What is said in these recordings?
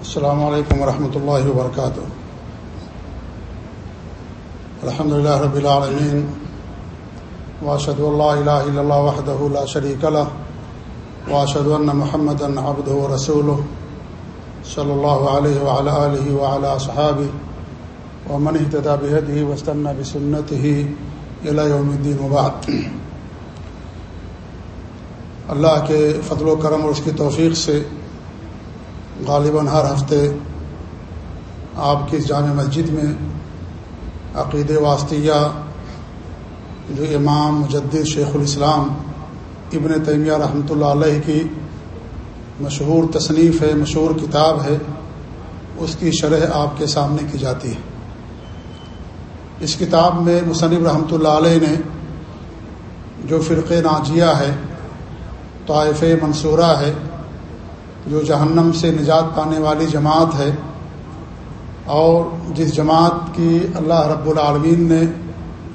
السلام علیکم ورحمۃ اللہ وبرکاتہ۔ الحمد لله رب العالمين واشهد ان لا اله الا الله وحده لا شريك له واشهد ان محمدا عبده ورسوله صلى الله عليه وعلى اله وعلى اصحابه ومن اهتدى بهديه واستنى بسنته الى يوم الدين وبعد۔ اللہ کے فضل و کرم اور اس کی توفیق سے غالباً ہر ہفتے آپ کی جامع مسجد میں عقید واسطیہ جو امام مجدد شیخ الاسلام ابن تیمیہ رحمۃ اللہ علیہ کی مشہور تصنیف ہے، مشہور کتاب ہے، اس کی شرح آپ کے سامنے کی جاتی ہے۔ اس کتاب میں مصنف رحمۃ اللہ علیہ نے جو فرق ناجیہ ہے طائف منصورہ ہے جو جہنم سے نجات پانے والی جماعت ہے اور جس جماعت کی اللہ رب العالمین نے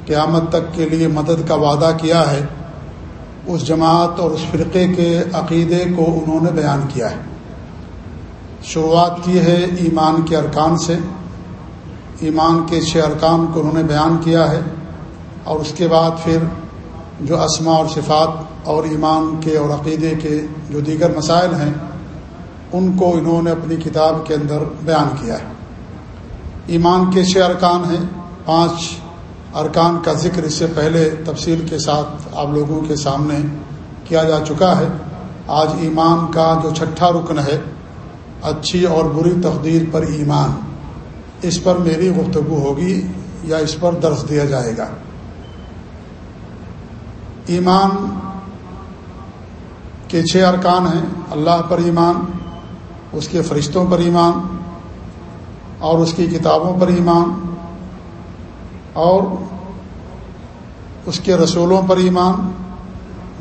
قیامت تک کے لیے مدد کا وعدہ کیا ہے، اس جماعت اور اس فرقے کے عقیدے کو انہوں نے بیان کیا ہے۔ شروعات کی ہے ایمان کے ارکان سے۔ ایمان کے چھ ارکان کو انہوں نے بیان کیا ہے اور اس کے بعد پھر جو اسما اور صفات اور ایمان کے اور عقیدے کے جو دیگر مسائل ہیں ان کو انہوں نے اپنی کتاب کے اندر بیان کیا ہے۔ ایمان کے چھ ارکان ہیں۔ پانچ ارکان کا ذکر اس سے پہلے تفصیل کے ساتھ آپ لوگوں کے سامنے کیا جا چکا ہے۔ آج ایمان کا جو چھٹا رکن ہے، اچھی اور بری تقدیر پر ایمان۔ اس پر میری گفتگو ہوگی یا اس پر درس دیا جائے گا۔ ایمان کے چھ ارکان ہیں۔ اللہ پر ایمان اس کے فرشتوں پر ایمان اور اس کی کتابوں پر ایمان اور اس کے رسولوں پر ایمان۔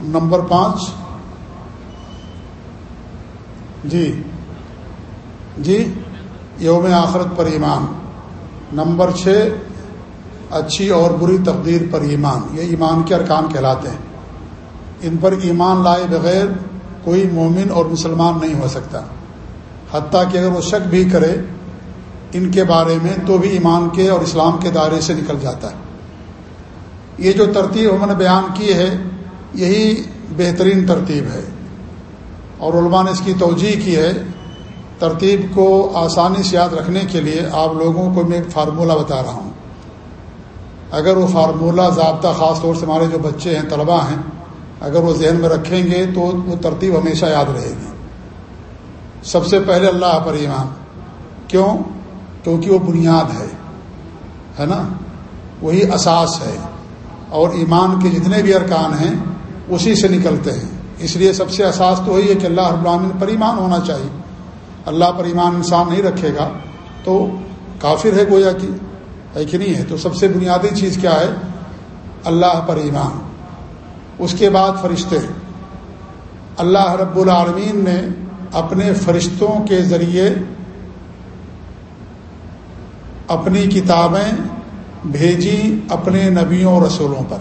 نمبر پانچ۔ جی۔ جی یوم آخرت پر ایمان۔ نمبر چھ، اچھی اور بری تقدیر پر ایمان۔ یہ ایمان کے ارکان کہلاتے ہیں۔ ان پر ایمان لائے بغیر کوئی مومن اور مسلمان نہیں ہو سکتا۔ حتیٰ کہ اگر وہ شک بھی کرے ان کے بارے میں تو بھی ایمان کے اور اسلام کے دائرے سے نکل جاتا ہے۔ یہ جو ترتیب ہم نے بیان کی ہے، یہی بہترین ترتیب ہے۔ اور علماء نے اس کی توجہ کی ہے ترتیب کو آسانی سے یاد رکھنے کے لیے۔ آپ لوگوں کو میں ایک فارمولہ بتا رہا ہوں۔ اگر وہ فارمولہ ضابطہ خاص طور سے ہمارے جو بچے ہیں، طلباء ہیں، اگر وہ ذہن میں رکھیں گے تو وہ ترتیب ہمیشہ یاد رہے گی۔ سب سے پہلے اللہ پر ایمان۔ کیوں؟ کیونکہ وہ بنیاد ہے ہے نا؟ وہی اساس ہے۔ اور ایمان کے جتنے بھی ارکان ہیں، اسی سے نکلتے ہیں۔ اس لیے سب سے اساس تو وہی ہے کہ اللہ رب العالمین پر ایمان ہونا چاہیے۔ اللہ پر ایمان انسان نہیں رکھے گا تو کافر ہے گویا کی ہے کہ نہیں ہے؟ تو سب سے بنیادی چیز کیا ہے؟ اللہ پر ایمان۔ اس کے بعد فرشتے۔ اللہ رب العالمین نے اپنے فرشتوں کے ذریعے اپنی کتابیں بھیجی اپنے نبیوں رسولوں پر۔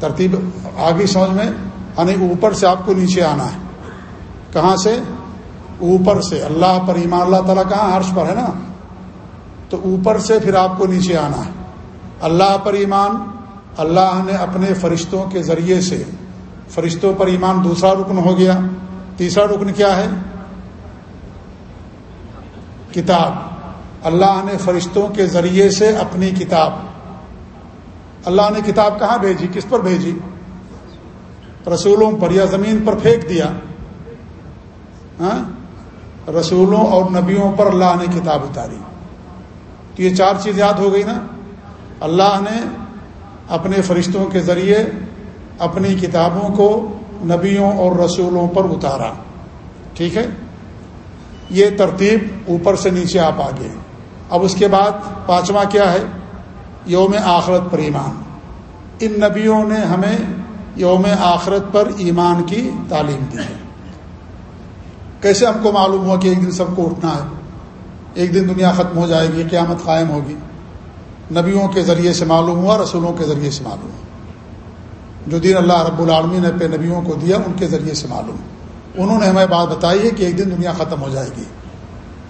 ترتیب آگے سمجھ میں؟ یعنی اوپر سے آپ کو نیچے آنا ہے۔ کہاں سے؟ اوپر سے۔ اللہ پر ایمان، اللہ تعالیٰ کہاں؟ عرش پر، ہے نا؟ تو اوپر سے پھر آپ کو نیچے آنا ہے۔ اللہ پر ایمان، اللہ نے اپنے فرشتوں کے ذریعے سے، فرشتوں پر ایمان دوسرا رکن ہو گیا۔ تیسرا رکن کیا ہے؟ کتاب۔ اللہ نے فرشتوں کے ذریعے سے اپنی کتاب۔ اللہ نے کتاب کہاں بھیجی؟ کس پر بھیجی؟ رسولوں پر یا زمین پر پھینک دیا؟ ہاں؟ رسولوں اور نبیوں پر اللہ نے کتاب اتاری۔ تو یہ چار چیز یاد ہو گئی نا؟ اللہ نے اپنے فرشتوں کے ذریعے اپنی کتابوں کو نبیوں اور رسولوں پر اتارا۔ ٹھیک ہے؟ یہ ترتیب اوپر سے نیچے آپ آگے۔ اب اس کے بعد پانچواں کیا ہے؟ یوم آخرت پر ایمان۔ ان نبیوں نے ہمیں یوم آخرت پر ایمان کی تعلیم دی ہے۔ کیسے ہم کو معلوم ہوا کہ ایک دن سب کو اٹھنا ہے؟ ایک دن دنیا ختم ہو جائے گی، قیامت قائم ہوگی۔ نبیوں کے ذریعے سے معلوم ہوا، رسولوں کے ذریعے سے معلوم ہوا۔ جو دین اللہ رب العالمین نے پہ نبیوں کو دیا، ان کے ذریعے سے معلوم۔ انہوں نے ہمیں بات بتائی ہے کہ ایک دن دنیا ختم ہو جائے گی۔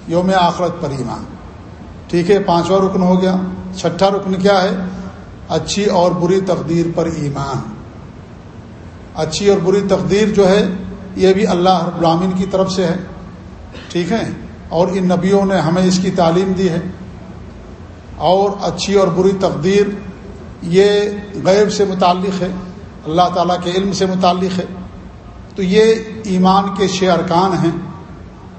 یوم آخرت پر ایمان۔ ٹھیک ہے پانچواں رکن ہو گیا۔ چھٹا رکن کیا ہے؟ اچھی اور بری تقدیر پر ایمان۔ اچھی اور بری تقدیر جو ہے، یہ بھی اللہ رب العامین کی طرف سے ہے۔ ٹھیک ہے، اور ان نبیوں نے ہمیں اس کی تعلیم دی ہے۔ اور اچھی اور بری تقدیر، یہ غیب سے متعلق ہے۔ اللہ تعالیٰ کے علم سے متعلق ہے۔ تو یہ ایمان کے چھ ارکان ہیں،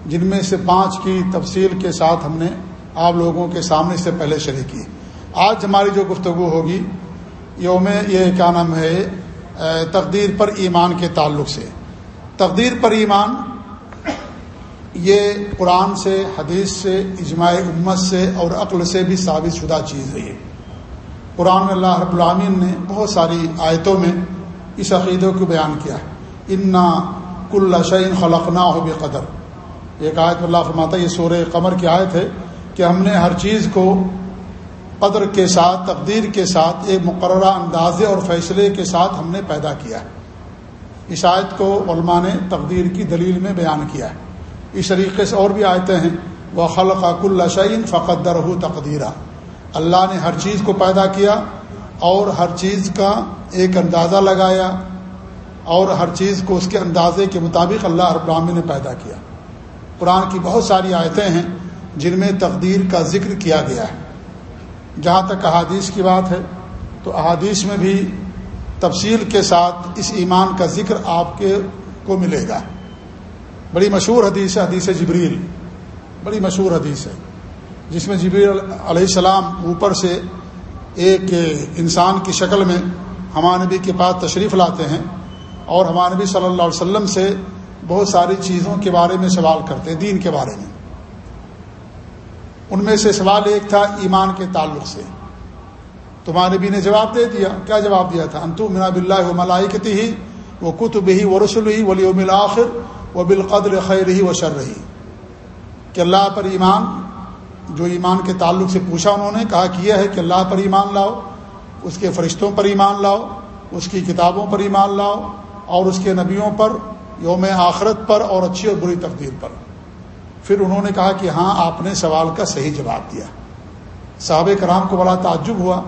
جن میں سے پانچ کی تفصیل کے ساتھ ہم نے آپ لوگوں کے سامنے سے پہلے شریک کی۔ آج ہماری جو گفتگو ہوگی، یوم یہ کیا نام ہے تقدیر پر ایمان کے تعلق سے۔ تقدیر پر ایمان، یہ قرآن سے، حدیث سے، اجماع امت سے اور عقل سے بھی ثابت شدہ چیز ہے یہ۔ قرآن میں اللہ رب العامین نے بہت ساری آیتوں میں اس عقیدوں کو بیان کیا ہے۔ انا کل شعین خلقنا ہو بے قدر ایک آیت اللہ فرماتا یہ سورہ قمر کی آیت ہے کہ ہم نے ہر چیز کو قدر کے ساتھ، تقدیر کے ساتھ، ایک مقررہ اندازے اور فیصلے کے ساتھ ہم نے پیدا کیا ہے۔ اس آیت کو علماء نے تقدیر کی دلیل میں بیان کیا ہے۔ اس طریقے سے اور بھی آیتیں ہیں۔ وہ خلق کل شعین فقدر ہو تقدیرہ اللہ نے ہر چیز کو پیدا کیا اور ہر چیز کا ایک اندازہ لگایا اور ہر چیز کو اس کے اندازے کے مطابق اللہ ابراہمی نے پیدا کیا۔ قرآن کی بہت ساری آیتیں ہیں جن میں تقدیر کا ذکر کیا گیا ہے۔ جہاں تک احادیث کی بات ہے، تو احادیث میں بھی تفصیل کے ساتھ اس ایمان کا ذکر آپ کے کو ملے گا۔ بڑی مشہور حدیث ہے، حدیث جبریل۔ بڑی مشہور حدیث ہے، جس میں جبریل علیہ السلام اوپر سے ایک انسان کی شکل میں ہمارے نبی کے پاس تشریف لاتے ہیں اور ہمارے نبی صلی اللہ علیہ وسلم سے بہت ساری چیزوں کے بارے میں سوال کرتے ہیں، دین کے بارے میں۔ ان میں سے سوال ایک تھا ایمان کے تعلق سے۔ تمہارے نبی نے جواب دے دیا۔ کیا جواب دیا تھا؟ انتو منا بلّہ و ملائکتی ہی وہ کتب ہی و رسول ہی ولی آخر و بالقدر خیر ہی و شر رہی کہ اللہ پر ایمان جو ایمان کے تعلق سے پوچھا انہوں نے، کہا کہ یہ ہے کہ اللہ پر ایمان لاؤ، اس کے فرشتوں پر ایمان لاؤ، اس کی کتابوں پر ایمان لاؤ، اور اس کے نبیوں پر، یوم آخرت پر، اور اچھی اور بری تقدیر پر۔ پھر انہوں نے کہا کہ ہاں آپ نے سوال کا صحیح جواب دیا۔ صحابہ کرام کو بڑا تعجب ہوا۔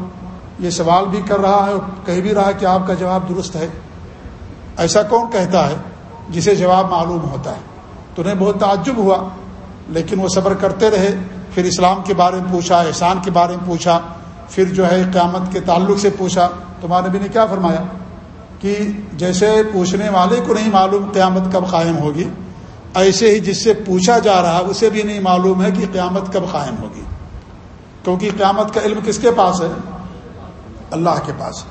یہ سوال بھی کر رہا ہے اور کہہ بھی رہا کہ آپ کا جواب درست ہے۔ ایسا کون کہتا ہے جسے جواب معلوم ہوتا ہے؟ تو انہیں بہت تعجب ہوا، لیکن وہ صبر کرتے رہے۔ پھر اسلام کے بارے میں پوچھا، احسان کے بارے میں پوچھا، پھر جو ہے قیامت کے تعلق سے پوچھا۔ تمہارے نبی نے کیا فرمایا؟ کہ جیسے پوچھنے والے کو نہیں معلوم قیامت کب قائم ہوگی، ایسے ہی جس سے پوچھا جا رہا اسے بھی نہیں معلوم ہے کہ قیامت کب قائم ہوگی۔ کیونکہ قیامت کا علم کس کے پاس ہے؟ اللہ کے پاس۔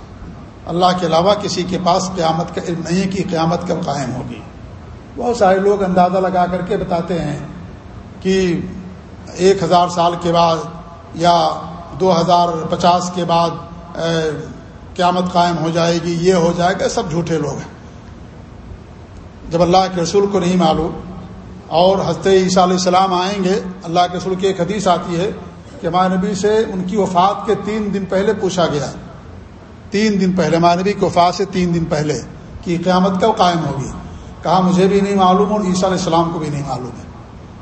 اللہ کے علاوہ کسی کے پاس قیامت کا علم نہیں ہے کہ قیامت کب قائم ہوگی۔ بہت سارے لوگ اندازہ لگا کر کے بتاتے ہیں کہ ایک ہزار سال کے بعد یا دو ہزار پچاس کے بعد قیامت قائم ہو جائے گی، یہ ہو جائے گا، سب جھوٹے لوگ ہیں۔ جب اللہ کے رسول کو نہیں معلوم، اور حضرت عیسیٰ علیہ السلام آئیں گے، اللہ کے رسول کی ایک حدیث آتی ہے کہ نبی سے ان کی وفات کے تین دن پہلے پوچھا گیا۔ تین دن پہلے نبی کی وفات سے تین دن پہلے، کہ قیامت کب قائم ہوگی؟ کہا، مجھے بھی نہیں معلوم اور عیسیٰ علیہ السلام کو بھی نہیں معلوم ہے۔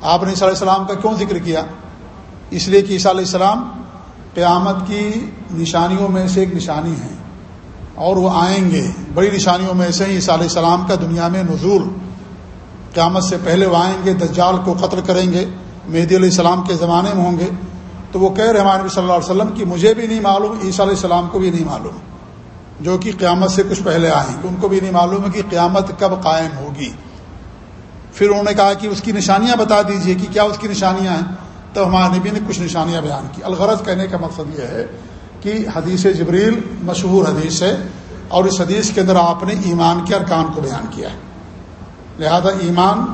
آپ نے عیسیٰ علیہ السلام کا کیوں ذکر کیا؟ اس لیے کہ عیسیٰ علیہ السلام قیامت کی نشانیوں میں سے ایک نشانی ہے اور وہ آئیں گے۔ بڑی نشانیوں میں سے عیسیٰ علیہ السلام کا دنیا میں نزول۔ قیامت سے پہلے وہ آئیں گے، دجال کو قتل کریں گے، مہدی علیہ السلام کے زمانے میں ہوں گے۔ تو وہ کہہ رہے ہمارے نبی صلی اللہ علیہ وسلم کہ مجھے بھی نہیں معلوم، عیسیٰ علیہ السلام کو بھی نہیں معلوم، جو کہ قیامت سے کچھ پہلے آئیں۔ گے ان کو بھی نہیں معلوم ہے کہ قیامت کب قائم ہوگی۔ پھر انہوں نے کہا کہ اس کی نشانیاں بتا دیجیے کہ کیا اس کی نشانیاں ہیں۔ تو ہمارے نبی نے کچھ نشانیاں بیان کی۔ الغرض کہنے کا مقصد یہ ہے کہ حدیث جبریل مشہور حدیث ہے اور اس حدیث کے اندر آپ نے ایمان کے ارکان کو بیان کیا ہے۔ لہذا ایمان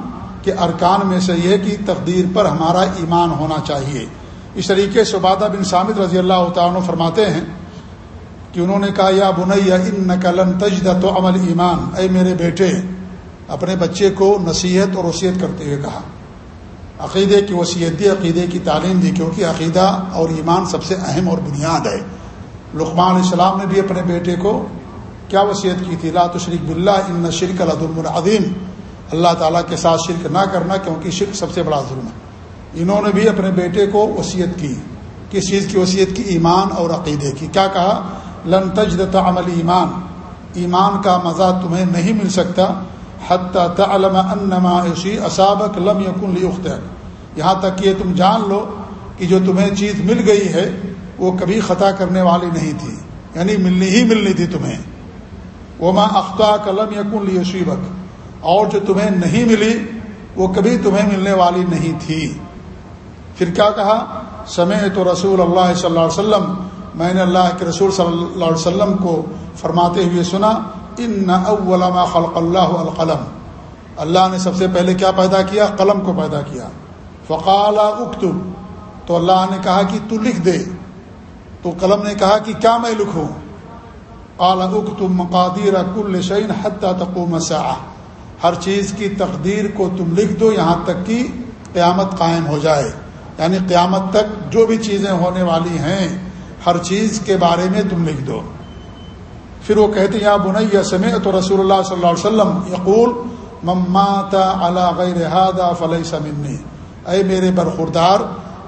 کے ارکان میں سے یہ کہ تقدیر پر ہمارا ایمان ہونا چاہیے۔ اس طریقے سے عبادہ بن سامد رضی اللہ تعالیٰ فرماتے ہیں کہ انہوں نے کہا، یا بنیا ان نقلن تجد تو عمل ایمان۔ اے میرے بیٹے اپنے بچے کو نصیحت اور وصیت کرتے ہوئے کہا۔ عقیدے کی وصیت دی، عقیدے کی تعلیم دی، کیونکہ عقیدہ اور ایمان سب سے اہم اور بنیاد ہے۔ لقمان علیہ السلام نے بھی اپنے بیٹے کو کیا وصیت کی تھی؟ لا شریک بلّہ ان شرک العدم العظیم اللہ تعالیٰ کے ساتھ شرک نہ کرنا، کیونکہ شرک سب سے بڑا ظلم ہے۔ انہوں نے بھی اپنے بیٹے کو وصیت کی۔ کس چیز کی وصیت کی؟ ایمان اور عقیدے کی۔ کیا کہا؟ لن تجد عمل ایمان ایمان کا مزہ تمہیں نہیں مل سکتا۔ حتیٰ تعلم انما اسی اصابک لم یکن لیختر یہاں تک کہ تم جان لو کہ جو تمہیں چیز مل گئی ہے، وہ کبھی خطا کرنے والی نہیں تھی۔ یعنی ملنی ہی ملنی تھی تمہیں۔ وہ ماں اختہ قلم یقن لی اور جو تمہیں نہیں ملی، وہ کبھی تمہیں ملنے والی نہیں تھی۔ پھر کیا کہا؟ سمے تو رسول اللہ صلی اللہ علیہ وسلم۔ میں نے اللہ کے رسول صلی اللہ علیہ وسلم کو فرماتے ہوئے سنا۔ ان اولما خلق اللہ القلم. اللہ نے سب سے پہلے کیا پیدا کیا؟ قلم کو پیدا کیا. فقال اکتب. تو اللہ نے کہا کہ تو لکھ دے. تو قلم نے کہا کہ کیا میں لکھوں؟ اعلی تم مقادیر کل شعین حتیٰ تقوم مسا ہر چیز کی تقدیر کو تم لکھ دو یہاں تک کہ قیامت قائم ہو جائے. یعنی قیامت تک جو بھی چیزیں ہونے والی ہیں، ہر چیز کے بارے میں تم لکھ دو. پھر وہ کہتے ہیں، یا بنیا سمے تو رسول اللہ صلی اللہ علیہ وسلم یقول ممات غیر فلح سمنی اے میرے برخوردار،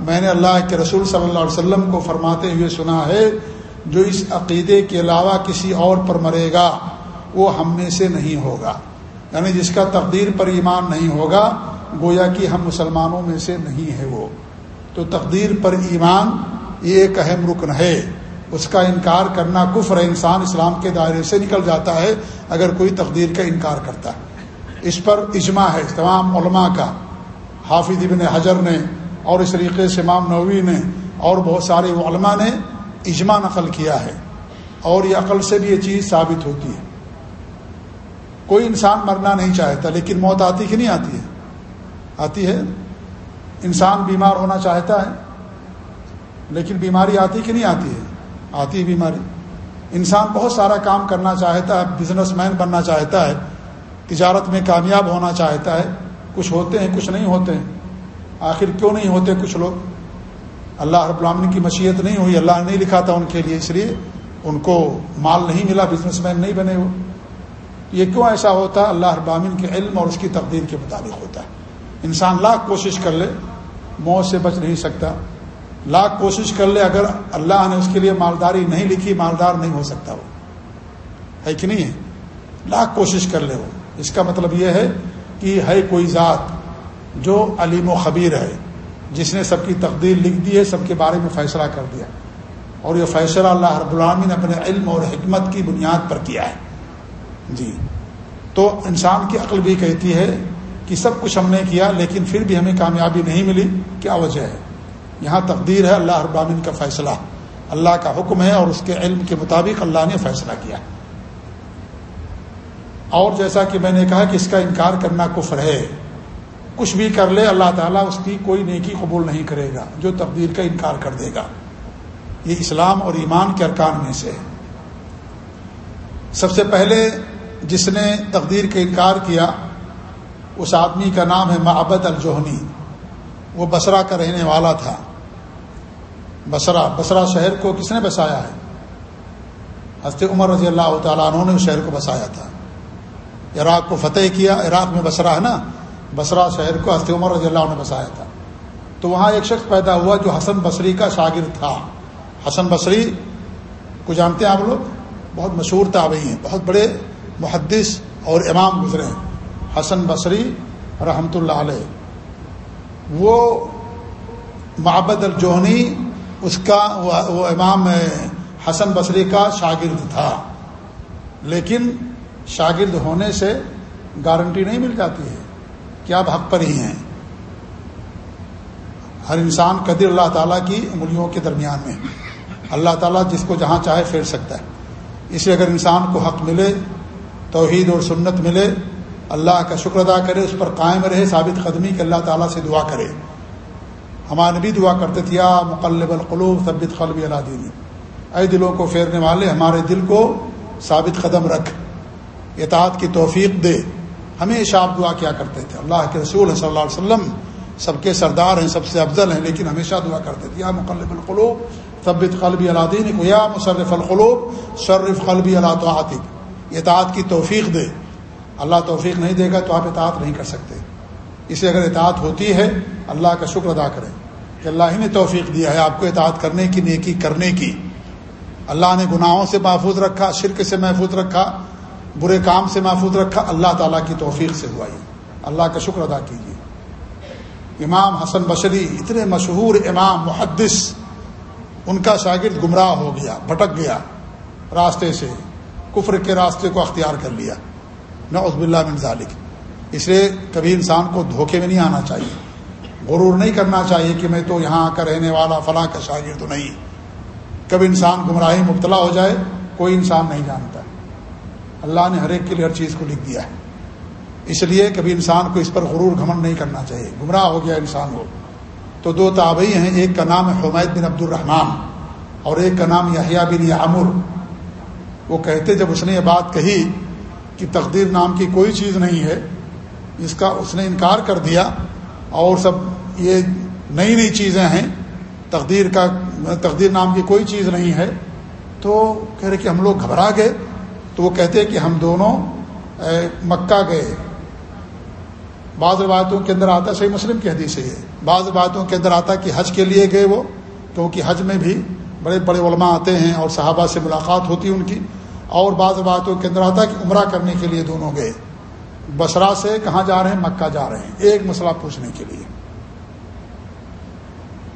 میں نے اللہ کے رسول صلی اللہ علیہ وسلم کو فرماتے ہوئے سنا ہے، جو اس عقیدے کے علاوہ کسی اور پر مرے گا، وہ ہم میں سے نہیں ہوگا۔ یعنی جس کا تقدیر پر ایمان نہیں ہوگا، گویا کہ ہم مسلمانوں میں سے نہیں ہے وہ۔ تو تقدیر پر ایمان یہ ایک اہم رکن ہے۔ اس کا انکار کرنا کفر انسان اسلام کے دائرے سے نکل جاتا ہے اگر کوئی تقدیر کا انکار کرتا ہے۔ اس پر اجماع ہے، تمام علماء کا۔ حافظ ابن حجر نے اور اس طریقے سے امام نووی نے اور بہت سارے علماء نے اجماع نقل کیا ہے۔ اور یہ عقل سے بھی یہ چیز ثابت ہوتی ہے۔ کوئی انسان مرنا نہیں چاہتا، لیکن موت آتی کہ نہیں آتی ہے؟ آتی ہے۔ انسان بیمار ہونا چاہتا ہے، لیکن بیماری آتی کہ نہیں آتی ہے؟ آتی ہے بیماری۔ انسان بہت سارا کام کرنا چاہتا ہے بزنس مین بننا چاہتا ہے، تجارت میں کامیاب ہونا چاہتا ہے۔ کچھ ہوتے ہیں، کچھ نہیں ہوتے ہیں۔ آخر کیوں نہیں ہوتے کچھ لوگ؟ اللہ رب العالمین کی مشیت نہیں ہوئی، اللہ نے نہیں لکھا تھا ان کے لیے، اس لیے ان کو مال نہیں ملا بزنس مین نہیں بنے وہ۔ یہ کیوں ایسا ہوتا؟ ہے اللہ رب العالمین کے علم اور اس کی تقدیر کے مطابق ہوتا ہے۔ انسان لاکھ کوشش کر لے، موت سے بچ نہیں سکتا۔ لاکھ کوشش کر لے، اگر اللہ نے اس کے لیے مالداری نہیں لکھی، مالدار نہیں ہو سکتا وہ۔ ہے کہ نہیں ہے؟ لاکھ کوشش کر لے وہ۔ اس کا مطلب یہ ہے کہ ہے کوئی ذات جو علیم و خبیر ہے، جس نے سب کی تقدیر لکھ دی ہے، سب کے بارے میں فیصلہ کر دیا۔ اور یہ فیصلہ اللہ رب العالمین نے اپنے علم اور حکمت کی بنیاد پر کیا ہے۔ جی۔ تو انسان کی عقل بھی کہتی ہے کہ سب کچھ ہم نے کیا، لیکن پھر بھی ہمیں کامیابی نہیں ملی، کیا وجہ ہے؟ یہاں تقدیر ہے اللہ رب کا فیصلہ۔ اللہ کا حکم ہے اور اس کے علم کے مطابق اللہ نے فیصلہ کیا۔ اور جیسا کہ میں نے کہا کہ اس کا انکار کرنا کفر ہے۔ کچھ بھی کر لے اللہ تعالیٰ اس کی کوئی نیکی قبول نہیں کرے گا، جو تقدیر کا انکار کر دے گا۔ یہ اسلام اور ایمان کے ارکان میں سے سب سے پہلے جس نے تقدیر کا انکار کیا، اس آدمی کا نام ہے محبت الجوہنی۔ وہ بسرا کا رہنے والا تھا۔ بسرا بسرا شہر کو کس نے بسایا ہے؟ حضرت عمر رضی اللہ تعالیٰ عنہ نے اس شہر کو بسایا تھا۔ عراق کو فتح کیا، عراق میں بسرا ہے نا؟ بسرا شہر کو ہست عمر رضی اللہ نے بسایا تھا۔ تو وہاں ایک شخص پیدا ہوا جو حسن بصری کا شاگرد تھا۔ حسن بصری، کو جانتے ہیں آپ لوگ؟ بہت مشہور تابعی ہیں، بہت بڑے محدث اور امام گزرے ہیں۔ حسن بصری رحمۃ اللہ علیہ۔ وہ معبد الجوہنی اس کا وہ امام حسن بصری کا شاگرد تھا۔ لیکن شاگرد ہونے سے گارنٹی نہیں مل جاتی ہے کہ آپ حق پر ہی ہیں۔ ہر انسان قدر اللہ تعالیٰ کی انگلیوں کے درمیان میں۔ اللہ تعالیٰ جس کو جہاں چاہے پھیر سکتا ہے۔ اس لیے اگر انسان کو حق ملے، توحید اور سنت ملے، اللہ کا شکر ادا کرے، اس پر قائم رہے، ثابت قدمی کہ اللہ تعالیٰ سے دعا کرے۔ ہمارے بھی دعا کرتے تھے، یا مقلب القلوب، ثبت قلبی اللہ دینی۔ اے دلوں کو پھیرنے والے، ہمارے دل کو ثابت قدم رکھ۔ اطاعت کی توفیق دے۔ ہمیشہ آپ دعا کیا کرتے تھے۔ اللہ کے رسول صلی اللہ علیہ وسلم سب کے سردار ہیں، سب سے افضل ہیں، لیکن ہمیشہ دعا کرتے تھے، یا مقلب القلوب، ثبت قلبی اللہ دین کو یا مصرف القلوب، شرف قلبی اللہ تو اطاعت کی توفیق دے۔ اللہ توفیق نہیں دے گا تو آپ اطاعت نہیں کر سکتے۔ اسے اگر اطاعت ہوتی ہے، اللہ کا شکر ادا کریں کہ اللہ ہی نے توفیق دیا ہے آپ کو اطاعت کرنے کی، نیکی کرنے کی۔ اللہ نے گناہوں سے محفوظ رکھا، شرک سے محفوظ رکھا، برے کام سے محفوظ رکھا۔ اللہ تعالیٰ کی توفیق سے ہوا یہ۔ اللہ کا شکر ادا کیجیے۔ امام حسن بشری اتنے مشہور امام، محدث، ان کا شاگرد گمراہ ہو گیا، بھٹک گیا راستے سے، کفر کے راستے کو اختیار کر لیا۔ نعوذ باللہ من ذالک۔ اس لیے کبھی انسان کو دھوکے میں نہیں آنا چاہیے۔ غرور نہیں کرنا چاہیے کہ میں تو یہاں کا رہنے والا فلاں کا شاگرد تو نہیں۔ کبھی انسان گمراہی مبتلا ہو جائے، کوئی انسان نہیں جانتا۔ اللہ نے ہر ایک کے لیے ہر چیز کو لکھ دیا ہے۔ اس لیے کبھی انسان کو اس پر غرور گھمن نہیں کرنا چاہیے۔ گمراہ ہو گیا انسان ہو تو دو تابعی ہیں، ایک کا نام ہے حمید بن عبد الرحمان اور ایک کا نام یحییٰ بن عمر وہ کہتے جب اس نے یہ بات کہی کہ تقدیر نام کی کوئی چیز نہیں ہے اس کا اس نے انکار کر دیا اور سب یہ نئی نئی چیزیں ہیں، تقدیر کا، تقدیر نام کی کوئی چیز نہیں ہے۔ تو کہہ رہے کہ ہم لوگ گھبرا گئے۔ تو وہ کہتے کہ ہم دونوں مکہ گئے۔ بعض روایتوں کے اندر آتا صحیح مسلم کی حدیث ہے بعض روایتوں کے اندر آتا کہ حج کے لیے گئے وہ کیونکہ حج میں بھی بڑے بڑے علماء آتے ہیں اور صحابہ سے ملاقات ہوتی ان کی۔ اور بعض روایتوں کے اندر آتا کہ عمرہ کرنے کے لیے دونوں گئے۔ بسرا سے کہاں جا رہے ہیں؟ مکہ جا رہے ہیں۔ ایک مسئلہ پوچھنے کے لیے۔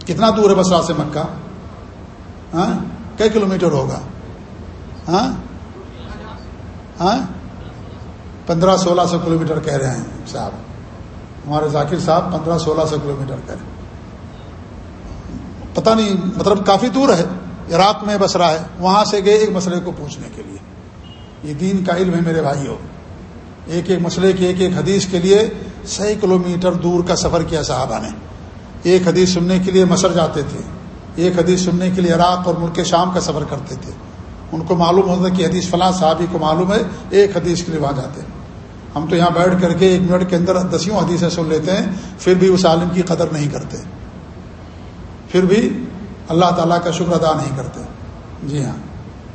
کتنا دور ہے بسرا سے مکہ؟ ہاں؟ کئی کلو میٹر ہوگا؟ ہاں؟ ہاں؟ پندرہ سولہ سو کلو میٹر کہہ رہے ہیں صاحب۔ ہمارے ذاکر صاحب پندرہ سولہ سو کلو میٹر کہہ رہے ہیں۔ پتہ نہیں مطلب کافی دور ہے۔ عراق میں بسرا ہے۔ وہاں سے گئے ایک مسئلے کو پوچھنے کے لیے۔ یہ دین کا علم ہے میرے بھائی ہو ایک ایک مسئلے کی ایک ایک حدیث کے لیے سی کلو میٹر دور کا سفر کیا صحابہ نے۔ ایک حدیث سننے کے لیے مصر جاتے تھے۔ ایک حدیث سننے کے لیے عراق اور ملک شام کا سفر کرتے تھے۔ ان کو معلوم ہوتا کہ حدیث فلاں صحابی کو معلوم ہے، ایک حدیث کے لیے وہاں جاتے ہیں۔ ہم تو یہاں بیٹھ کر کے ایک منٹ کے اندر دسیوں حدیثیں سن لیتے ہیں، پھر بھی اس عالم کی قدر نہیں کرتے۔ پھر بھی اللہ تعالیٰ کا شکر ادا نہیں کرتے۔ جی ہاں۔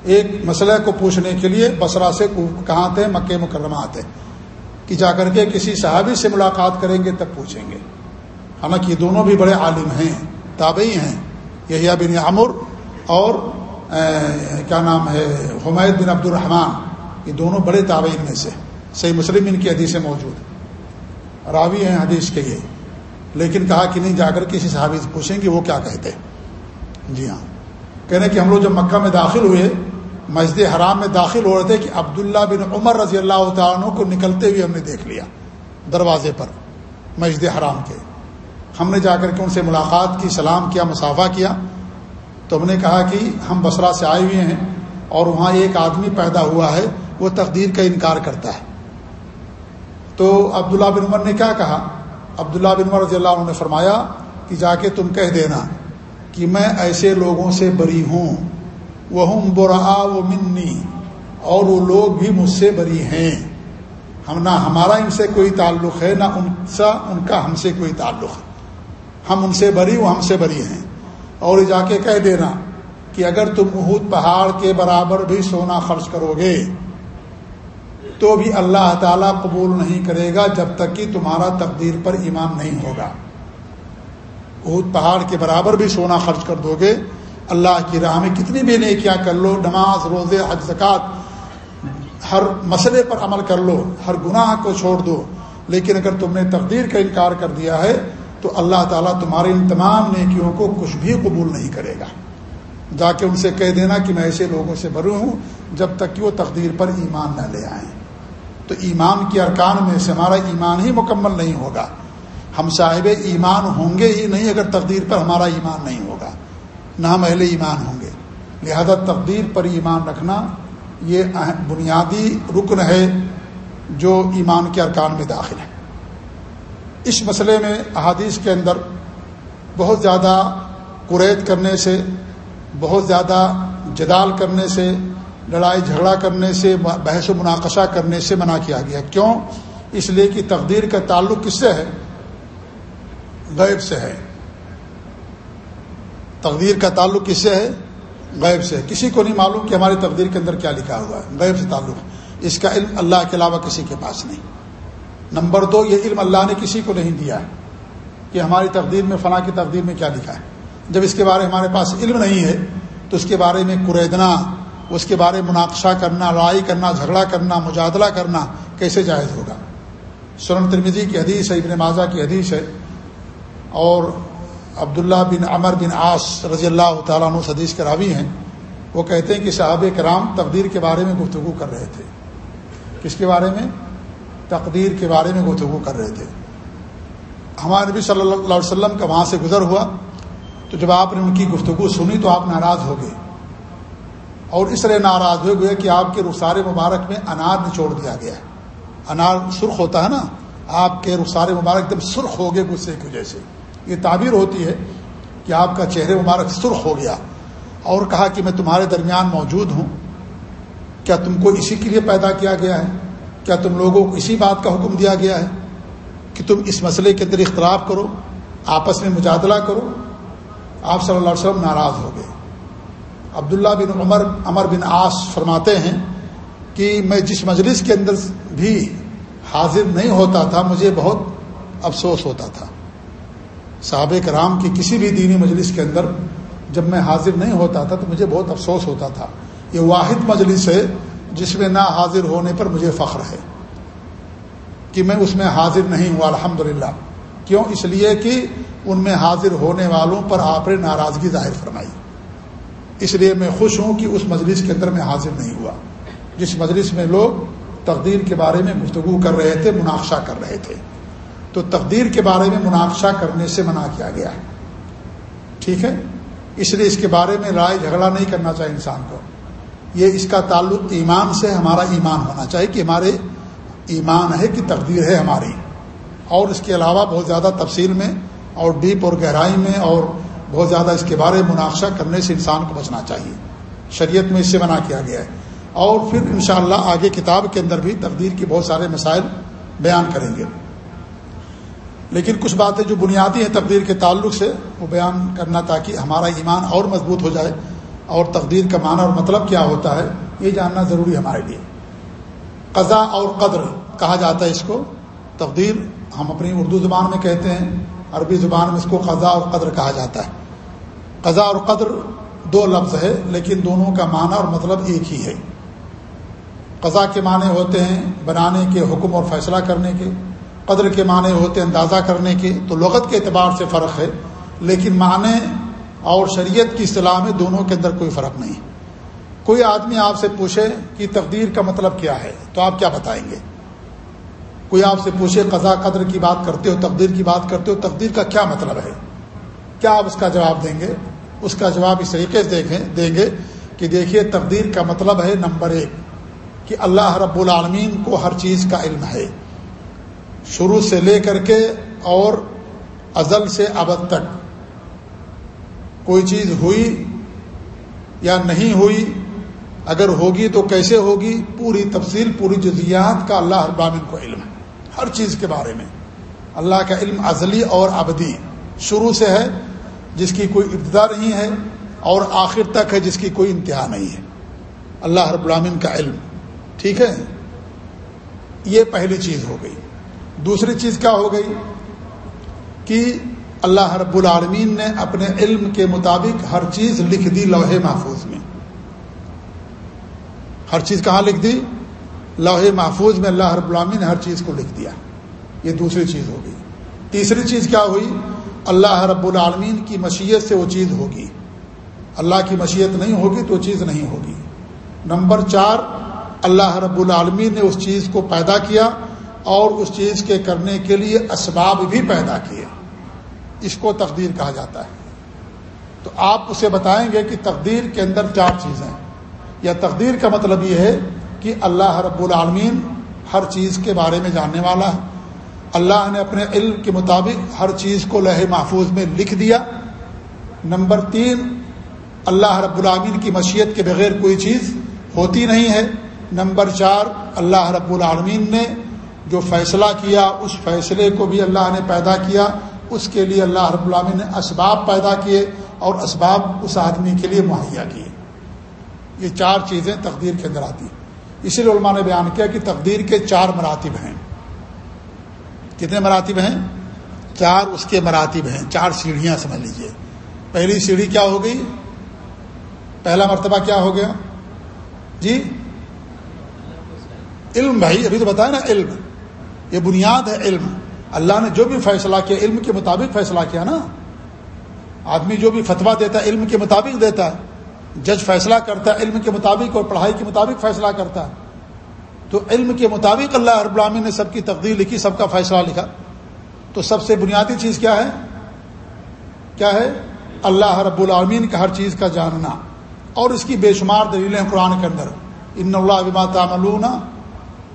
ایک مسئلہ کو پوچھنے کے لیے بسرا سے کہاں آتے ہیں مکہ مکرمہ آتے ہیں کہ جا کر کے کسی صحابی سے ملاقات کریں گے تب پوچھیں گے۔ حالانکہ یہ دونوں بھی بڑے عالم ہیں، تابعی ہیں۔ یہی بن عمر اور کیا نام ہے؟ حمید بن عبد الرحمان یہ دونوں بڑے تابعین میں سے۔ صحیح مسلم ان کی حدیثیں موجود راوی ہیں حدیث کے یہ۔ لیکن کہا کہ نہیں، جا کر کسی صحابی سے پوچھیں گے وہ کیا کہتے جی ہاں۔ کہنے کہ ہم لوگ جب مکہ میں داخل ہوئے مسجد حرام میں داخل ہو رہے تھے کہ عبداللہ بن عمر رضی اللہ تعالیٰ کو نکلتے ہوئے ہم نے دیکھ لیا دروازے پر مسجد حرام کے۔ ہم نے جا کر کے ان سے ملاقات کی، سلام کیا، مسافہ کیا۔ تو ہم نے کہا کہ ہم بسرا سے آئے ہوئے ہیں اور وہاں ایک آدمی پیدا ہوا ہے، وہ تقدیر کا انکار کرتا ہے۔ تو عبداللہ بن عمر نے کیا کہا؟ عبداللہ بن عمر رضی اللہ عنہ نے فرمایا کہ جا کے تم کہہ دینا کہ میں ایسے لوگوں سے بری ہوں۔ وہ ہم برا و منی اور وہ لوگ بھی مجھ سے بری ہیں۔ ہم نہ ہمارا ان سے کوئی تعلق ہے، نہ ان سا ان کا ہم سے کوئی تعلق۔ ہے ہم ان سے بری وہ ہم سے بری ہیں۔ اور جا کے کہہ دینا کہ اگر تم اہود پہاڑ کے برابر بھی سونا خرچ کرو گے، تو بھی اللہ تعالیٰ قبول نہیں کرے گا جب تک کہ تمہارا تقدیر پر ایمان نہیں ہوگا۔ اہود پہاڑ کے برابر بھی سونا خرچ کر دو گے اللہ کی راہ میں کتنی بھی نہیں کیا کر لو، نماز، روزے، حج، زکات، ہر مسئلے پر عمل کر لو، ہر گناہ کو چھوڑ دو۔ لیکن اگر تم نے تقدیر کا انکار کر دیا ہے، تو اللہ تعالیٰ تمہارے ان تمام نیکیوں کو کچھ بھی قبول نہیں کرے گا۔ جا کے ان سے کہہ دینا کہ میں ایسے لوگوں سے بھروں ہوں جب تک کہ وہ تقدیر پر ایمان نہ لے آئیں۔ تو ایمان کے ارکان میں سے ہمارا ایمان ہی مکمل نہیں ہوگا۔ ہم صاحب ایمان ہوں گے ہی نہیں اگر تقدیر پر ہمارا ایمان نہیں ہوگا۔ نہ اہل ایمان ہوں گے۔ لہذا تقدیر پر ایمان رکھنا یہ بنیادی رکن ہے جو ایمان کے ارکان میں داخل ہے۔ اس مسئلے میں احادیث کے اندر بہت زیادہ قریت کرنے سے، بہت زیادہ جدال کرنے سے، لڑائی جھگڑا کرنے سے، بحث و مناقشہ کرنے سے منع کیا گیا۔ کیوں؟ اس لیے کہ تقدیر کا تعلق کس سے ہے؟ غیب سے ہے۔ تقدیر کا تعلق کس سے ہے؟ غیب سے۔ کسی کو نہیں معلوم کہ ہماری تقدیر کے اندر کیا لکھا ہوا ہے۔ غیب سے تعلق۔ اس کا علم اللہ کے علاوہ کسی کے پاس نہیں۔ نمبر دو، یہ علم اللہ نے کسی کو نہیں دیا ہے کہ ہماری تقدیر میں، فلاں کی تقدیر میں کیا لکھا ہے۔ جب اس کے بارے میں ہمارے پاس علم نہیں ہے، تو اس کے بارے میں قریدنا اس کے بارے میں مناقشہ کرنا، لڑائی کرنا، جھگڑا کرنا، مجادلہ کرنا کیسے جائز ہوگا؟ سرن ترمیزی کی حدیث ہے، ابن ماضا کی حدیث ہے اور عبداللہ بن عمر بن آس رضی اللہ تعالیٰ عنہ حدیث کے راوی ہیں، وہ کہتے ہیں کہ صحاب کرام تقدیر کے بارے میں گفتگو کر رہے تھے۔ کس کے بارے میں؟ تقدیر کے بارے میں گفتگو کر رہے تھے۔ ہمارے نبی صلی اللہ علیہ وسلم کا وہاں سے گزر ہوا، تو جب آپ نے ان کی گفتگو سنی تو آپ ناراض ہو گئے۔ اور اس طرح ناراض ہو گئے کہ آپ کے رخسار مبارک میں انار نچوڑ دیا گیا۔ ہے انار سرخ ہوتا ہے نا، آپ کے رخسار مبارک ایک دم سرخ ہو گئے غصے کی وجہ سے۔ یہ تعبیر ہوتی ہے کہ آپ کا چہرے مبارک سرخ ہو گیا اور کہا کہ میں تمہارے درمیان موجود ہوں۔ کیا تم کو اسی کے لیے پیدا کیا گیا ہے؟ کیا تم لوگوں کو اسی بات کا حکم دیا گیا ہے کہ تم اس مسئلے کے اندر اختلاف کرو، آپس میں مجادلہ کرو؟ آپ صلی اللہ علیہ وسلم ناراض ہو گئے۔ عبداللہ بن عمر عمر بن آس فرماتے ہیں کہ میں جس مجلس کے اندر بھی حاضر نہیں ہوتا تھا، مجھے بہت افسوس ہوتا تھا۔ صحابہ کرام کی کسی بھی دینی مجلس کے اندر جب میں حاضر نہیں ہوتا تھا تو مجھے بہت افسوس ہوتا تھا۔ یہ واحد مجلس ہے جس میں نہ حاضر ہونے پر مجھے فخر ہے کہ میں اس میں حاضر نہیں ہوا الحمد کیوں؟ اس لیے کہ ان میں حاضر ہونے والوں پر آپ نے ناراضگی ظاہر فرمائی۔ اس لیے میں خوش ہوں کہ اس مجلس کے اندر میں حاضر نہیں ہوا۔ جس مجلس میں لوگ تقدیر کے بارے میں گفتگو کر رہے تھے، مناقشہ کر رہے تھے۔ تو تقدیر کے بارے میں مناقشہ کرنے سے منع کیا گیا ہے۔ ٹھیک ہے؟ اس لیے اس کے بارے میں رائے جھگڑا نہیں کرنا چاہیے انسان کو۔ یہ اس کا تعلق ایمان سے ہمارا ایمان ہونا چاہیے کہ ہمارے ایمان ہے کہ تقدیر ہے ہماری۔ اور اس کے علاوہ بہت زیادہ تفصیل میں اور ڈیپ اور گہرائی میں اور بہت زیادہ اس کے بارے میں مناقشہ کرنے سے انسان کو بچنا چاہیے۔ شریعت میں اس سے منع کیا گیا ہے۔ اور پھر انشاءاللہ اللہ آگے کتاب کے اندر بھی تقدیر کے بہت سارے مسائل بیان کریں گے۔ لیکن کچھ باتیں جو بنیادی ہیں تقدیر کے تعلق سے، وہ بیان کرنا تاکہ ہمارا ایمان اور مضبوط ہو جائے اور تقدیر کا معنی اور مطلب کیا ہوتا ہے، یہ جاننا ضروری ہے ہمارے لیے۔ قضا اور قدر کہا جاتا ہے اس کو۔ تقدیر ہم اپنی اردو زبان میں کہتے ہیں، عربی زبان میں اس کو قضا اور قدر کہا جاتا ہے۔ قضا اور قدر دو لفظ ہے لیکن دونوں کا معنی اور مطلب ایک ہی ہے۔ قضا کے معنی ہوتے ہیں بنانے کے، حکم اور فیصلہ کرنے کے۔ قدر کے معنی ہوتے اندازہ کرنے کے، تو لغت کے اعتبار سے فرق ہے، لیکن معنی اور شریعت کی اصطلاح میں دونوں کے اندر کوئی فرق نہیں کوئی آدمی آپ سے پوچھے کہ تقدیر کا مطلب کیا ہے، تو آپ کیا بتائیں گے؟ کوئی آپ سے پوچھے قضا قدر کی بات کرتے ہو، تقدیر کی بات کرتے ہو، تقدیر کا کیا مطلب ہے؟ کیا آپ اس کا جواب دیں گے؟ اس کا جواب اس طریقے سے دیکھیں، دیں گے کہ دیکھیے تقدیر کا مطلب ہے نمبر ایک، کہ اللہ رب العالمین کو ہر چیز کا علم ہے۔ شروع سے لے کر کے اور ازل سے ابد تک کوئی چیز ہوئی یا نہیں ہوئی، اگر ہوگی تو کیسے ہوگی، پوری تفصیل، پوری جزیات کا اللہ ابامن کو علم ہے، ہر چیز کے بارے میں۔ اللہ کا علم ازلی اور ابدی شروع سے ہے، جس کی کوئی ابتدا نہیں ہے، اور آخر تک ہے، جس کی کوئی انتہا نہیں ہے۔ اللہ رب العامن کا علم، ٹھیک ہے؟ یہ پہلی چیز ہو گئی۔ دوسری چیز کیا ہو گئی کہ اللہ رب العالمین نے اپنے علم کے مطابق ہر چیز لکھ دی لوہے محفوظ میں۔ ہر چیز کہاں لکھ دی؟ لوہے محفوظ میں اللہ رب العالمین نے ہر چیز کو لکھ دیا۔ یہ دوسری چیز ہو گئی۔ تیسری چیز کیا ہوئی؟ اللہ رب العالمین کی مشیت سے وہ چیز ہوگی۔ اللہ کی مشیت نہیں ہوگی تو وہ چیز نہیں ہوگی۔ نمبر چار، اللہ رب العالمین نے اس چیز کو پیدا کیا اور اس چیز کے کرنے کے لیے اسباب بھی پیدا کیے۔ اس کو تقدیر کہا جاتا ہے۔ تو آپ اسے بتائیں گے کہ تقدیر کے اندر چار چیزیں یا تقدیر کا مطلب یہ ہے کہ اللہ رب العالمین ہر چیز کے بارے میں جاننے والا ہے۔ اللہ نے اپنے علم کے مطابق ہر چیز کو لہ محفوظ میں لکھ دیا۔ نمبر تین، اللہ رب العامین کی مشیت کے بغیر کوئی چیز ہوتی نہیں ہے۔ نمبر چار، اللہ رب العالمین نے جو فیصلہ کیا، اس فیصلے کو بھی اللہ نے پیدا کیا۔ اس کے لیے اللہ رب العالمین نے اسباب پیدا کیے اور اسباب اس آدمی کے لیے مہیا کیے۔ یہ چار چیزیں تقدیر کے اندر آتی اسی لیے علماء نے بیان کیا کہ تقدیر کے چار مراتب ہیں۔ کتنے مراتب ہیں؟ چار اس کے مراتب ہیں۔ چار سیڑھیاں سمجھ لیجیے۔ پہلی سیڑھی کیا ہو گئی؟ پہلا مرتبہ کیا ہو گیا؟ جی؟ علم بھائی، ابھی تو بتایا نا علم۔ یہ بنیاد ہے علم۔ اللہ نے جو بھی فیصلہ کیا، علم کے مطابق فیصلہ کیا نا۔ آدمی جو بھی فتویٰ دیتا ہے، علم کے مطابق دیتا ہے۔ جج فیصلہ کرتا ہے، علم کے مطابق اور پڑھائی کے مطابق فیصلہ کرتا ہے۔ تو علم کے مطابق اللہ رب العالمین نے سب کی تقدیر لکھی، سب کا فیصلہ لکھا۔ تو سب سے بنیادی چیز کیا ہے؟ کیا ہے؟ اللہ رب العالمین کا ہر چیز کا جاننا۔ اور اس کی بے شمار دلیلیں قرآن کے اندر۔ ان اللہ تعملون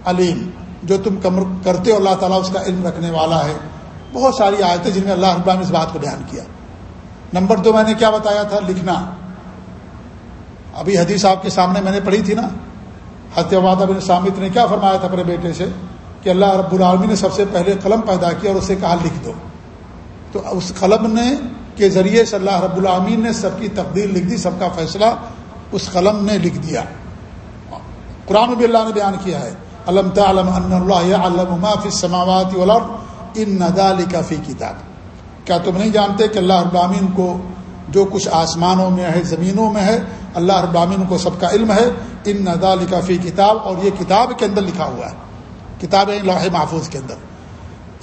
علیم۔ جو تم کرتے ہو، اللہ تعالیٰ اس کا علم رکھنے والا ہے۔ بہت ساری آیتیں جن میں اللہ رب العالمین اس بات کو بیان کیا۔ نمبر دو میں نے کیا بتایا تھا؟ لکھنا۔ ابھی حدیث آپ کے سامنے میں نے پڑھی تھی نا۔ حتیہ بن سامت نے کیا فرمایا تھا اپنے بیٹے سے؟ کہ اللہ رب العالمی نے سب سے پہلے قلم پیدا کیا اور اسے کہا، لکھ دو۔ تو اس قلم نے کے ذریعے سے اللہ رب العامین نے سب کی تقدیر لکھ دی، سب کا فیصلہ اس قلم نے لکھ دیا۔ قرآن بھی اللہ نے بیان کیا ہے۔ علم تعلم ان اللہ علم فی السماوات والارض ان ندال فی کتاب کیا تم نہیں جانتے کہ اللہ رب کو جو کچھ آسمانوں میں ہے، زمینوں میں ہے، اللہ رب کو سب کا علم ہے؟ ان ندال فی کتاب اور یہ کتاب کے اندر لکھا ہوا ہے۔ کتاب لوح محفوظ کے اندر۔